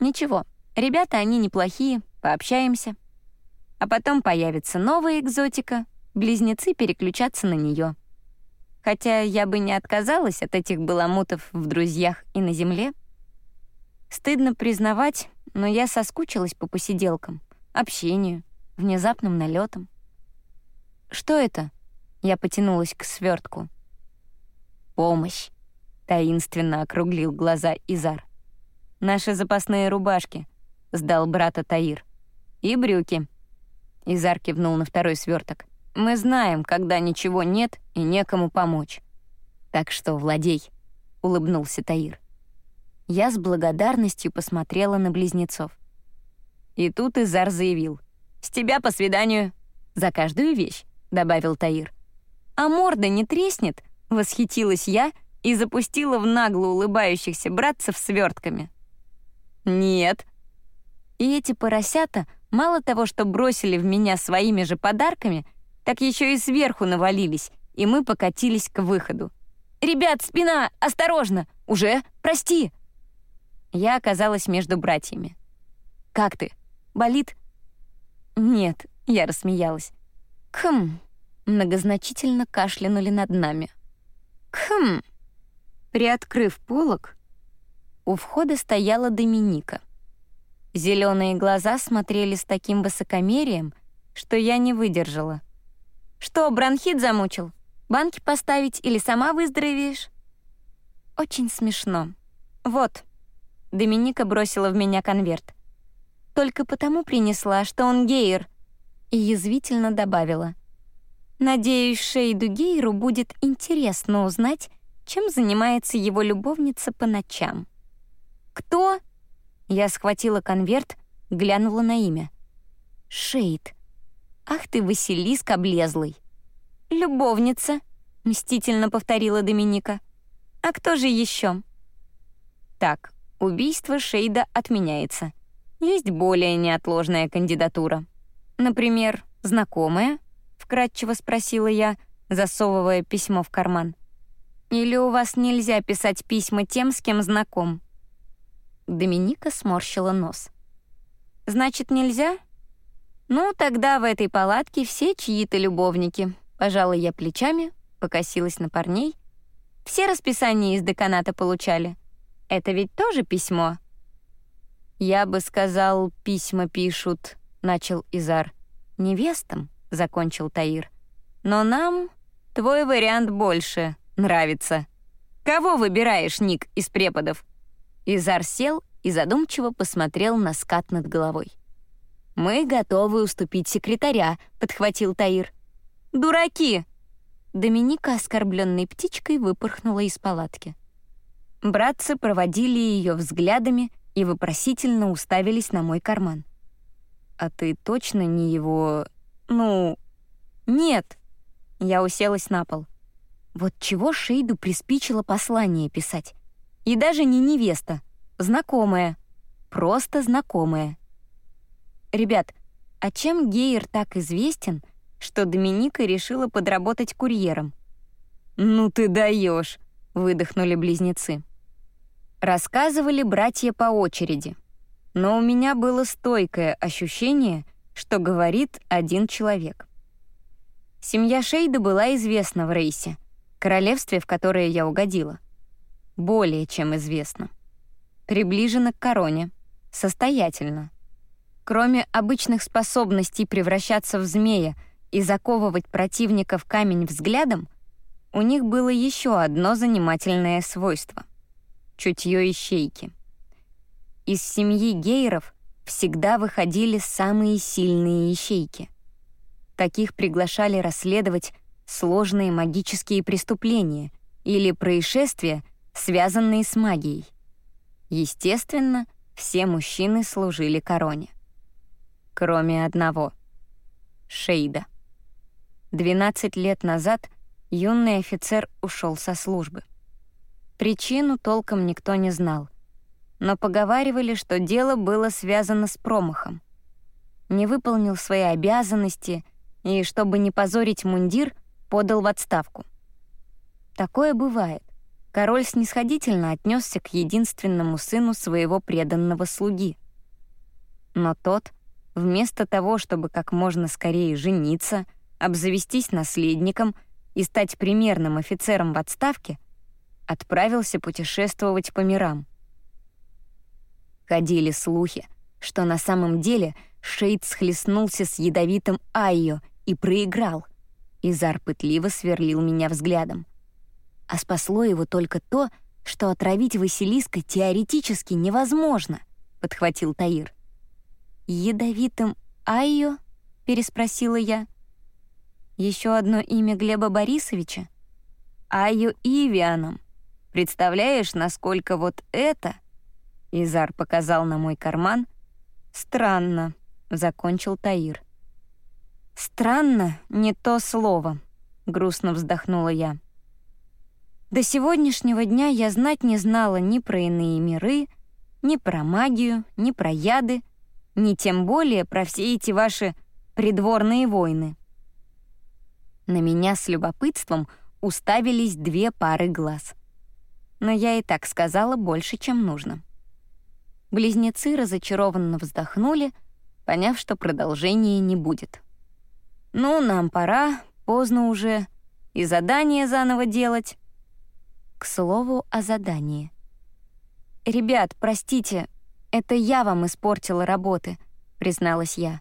Ничего, ребята они неплохие, пообщаемся. А потом появится новая экзотика, близнецы переключатся на нее. Хотя я бы не отказалась от этих баламутов в друзьях и на земле. Стыдно признавать, но я соскучилась по посиделкам, общению, внезапным налетам. «Что это?» — я потянулась к свертку. «Помощь», — таинственно округлил глаза Изар. «Наши запасные рубашки», — сдал брата Таир. «И брюки». Изар кивнул на второй сверток. «Мы знаем, когда ничего нет и некому помочь. Так что владей. — улыбнулся Таир. Я с благодарностью посмотрела на близнецов. И тут Изар заявил. «С тебя по свиданию». «За каждую вещь», — добавил Таир. «А морда не треснет?» — восхитилась я и запустила в нагло улыбающихся братцев свертками. «Нет». И эти поросята мало того, что бросили в меня своими же подарками, так еще и сверху навалились, и мы покатились к выходу. «Ребят, спина! Осторожно! Уже? Прости!» Я оказалась между братьями. «Как ты? Болит?» «Нет», — я рассмеялась. «Кхм!» — многозначительно кашлянули над нами. «Кхм!» Приоткрыв полог, у входа стояла Доминика. Зеленые глаза смотрели с таким высокомерием, что я не выдержала. «Что, бронхит замучил?» Банки поставить или сама выздоровеешь?» «Очень смешно. Вот». Доминика бросила в меня конверт. «Только потому принесла, что он гейр». И язвительно добавила. «Надеюсь, Шейду Гейру будет интересно узнать, чем занимается его любовница по ночам». «Кто?» Я схватила конверт, глянула на имя. «Шейд. Ах ты, Василиск облезлый!» «Любовница», — мстительно повторила Доминика. «А кто же еще?» «Так, убийство Шейда отменяется. Есть более неотложная кандидатура. Например, знакомая?» — вкратчиво спросила я, засовывая письмо в карман. «Или у вас нельзя писать письма тем, с кем знаком?» Доминика сморщила нос. «Значит, нельзя?» «Ну, тогда в этой палатке все чьи-то любовники», Пожала я плечами, покосилась на парней. Все расписания из деканата получали. Это ведь тоже письмо. Я бы сказал, письма пишут, начал Изар. Невестам, закончил Таир. Но нам твой вариант больше нравится. Кого выбираешь, Ник, из преподов? Изар сел и задумчиво посмотрел на скат над головой. «Мы готовы уступить секретаря», — подхватил Таир. Дураки!» Доминика, оскорбленной птичкой, выпорхнула из палатки. Братцы проводили ее взглядами и вопросительно уставились на мой карман. «А ты точно не его... ну...» «Нет!» Я уселась на пол. Вот чего Шейду приспичило послание писать. И даже не невеста, знакомая. Просто знакомая. «Ребят, а чем Гейер так известен, что Доминика решила подработать курьером. «Ну ты даешь, выдохнули близнецы. Рассказывали братья по очереди. Но у меня было стойкое ощущение, что говорит один человек. Семья Шейда была известна в Рейсе, королевстве, в которое я угодила. Более чем известна. Приближена к короне, состоятельно. Кроме обычных способностей превращаться в змея — и заковывать противника в камень взглядом, у них было еще одно занимательное свойство — чутье ищейки. Из семьи гейров всегда выходили самые сильные ищейки. Таких приглашали расследовать сложные магические преступления или происшествия, связанные с магией. Естественно, все мужчины служили короне. Кроме одного — Шейда. 12 лет назад юный офицер ушел со службы. Причину толком никто не знал, но поговаривали, что дело было связано с промахом. Не выполнил свои обязанности и, чтобы не позорить мундир, подал в отставку. Такое бывает. Король снисходительно отнесся к единственному сыну своего преданного слуги. Но тот, вместо того, чтобы как можно скорее жениться — обзавестись наследником и стать примерным офицером в отставке, отправился путешествовать по мирам. Ходили слухи, что на самом деле Шейд схлестнулся с ядовитым Айо и проиграл. Изар пытливо сверлил меня взглядом. А спасло его только то, что отравить Василиска теоретически невозможно, — подхватил Таир. «Ядовитым Айо?» — переспросила я. Еще одно имя Глеба Борисовича? Айо Ивианом. Представляешь, насколько вот это...» Изар показал на мой карман. «Странно», — закончил Таир. «Странно — не то слово», — грустно вздохнула я. До сегодняшнего дня я знать не знала ни про иные миры, ни про магию, ни про яды, ни тем более про все эти ваши придворные войны. На меня с любопытством уставились две пары глаз. Но я и так сказала больше, чем нужно. Близнецы разочарованно вздохнули, поняв, что продолжения не будет. «Ну, нам пора, поздно уже, и задание заново делать». К слову о задании. «Ребят, простите, это я вам испортила работы», — призналась я.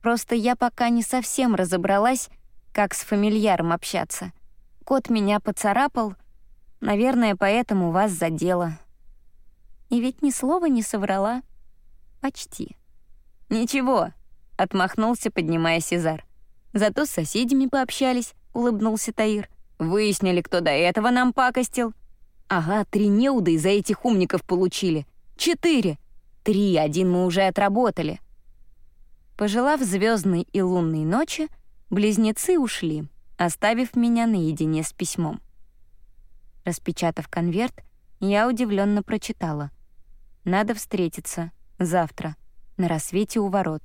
«Просто я пока не совсем разобралась, как с фамильяром общаться. Кот меня поцарапал, наверное, поэтому вас задело». И ведь ни слова не соврала. Почти. «Ничего», — отмахнулся, поднимая Сезар. «Зато с соседями пообщались», — улыбнулся Таир. «Выяснили, кто до этого нам пакостил». «Ага, три неуды из-за этих умников получили. Четыре. Три, один мы уже отработали». Пожелав звездной и лунной ночи, близнецы ушли, оставив меня наедине с письмом. Распечатав конверт, я удивленно прочитала. «Надо встретиться. Завтра. На рассвете у ворот.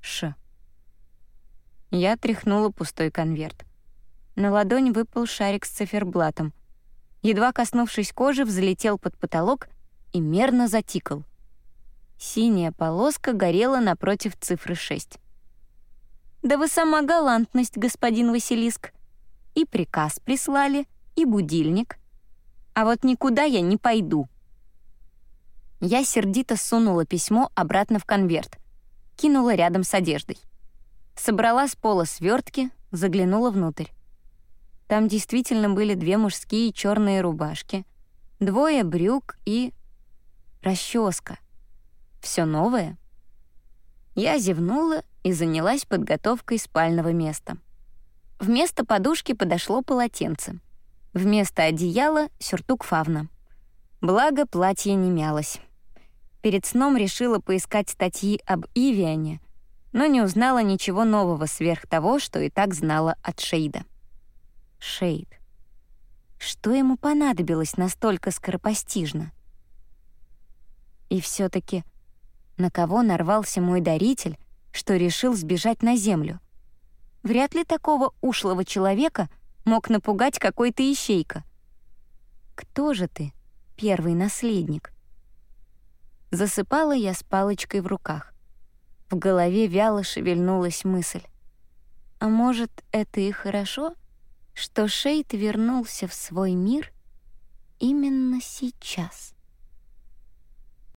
Ш». Я тряхнула пустой конверт. На ладонь выпал шарик с циферблатом. Едва коснувшись кожи, взлетел под потолок и мерно затикал. Синяя полоска горела напротив цифры 6. «Да вы сама галантность, господин Василиск. И приказ прислали, и будильник. А вот никуда я не пойду». Я сердито сунула письмо обратно в конверт, кинула рядом с одеждой. Собрала с пола свертки, заглянула внутрь. Там действительно были две мужские черные рубашки, двое брюк и... расческа. Все новое. Я зевнула и занялась подготовкой спального места. Вместо подушки подошло полотенце. Вместо одеяла — сюртук фавна. Благо, платье не мялось. Перед сном решила поискать статьи об Ивиане, но не узнала ничего нового сверх того, что и так знала от Шейда. Шейд. Что ему понадобилось настолько скоропостижно? И все таки на кого нарвался мой даритель, что решил сбежать на землю? Вряд ли такого ушлого человека мог напугать какой-то ищейка. Кто же ты, первый наследник? Засыпала я с палочкой в руках. В голове вяло шевельнулась мысль. А может, это и хорошо, что Шейд вернулся в свой мир именно сейчас?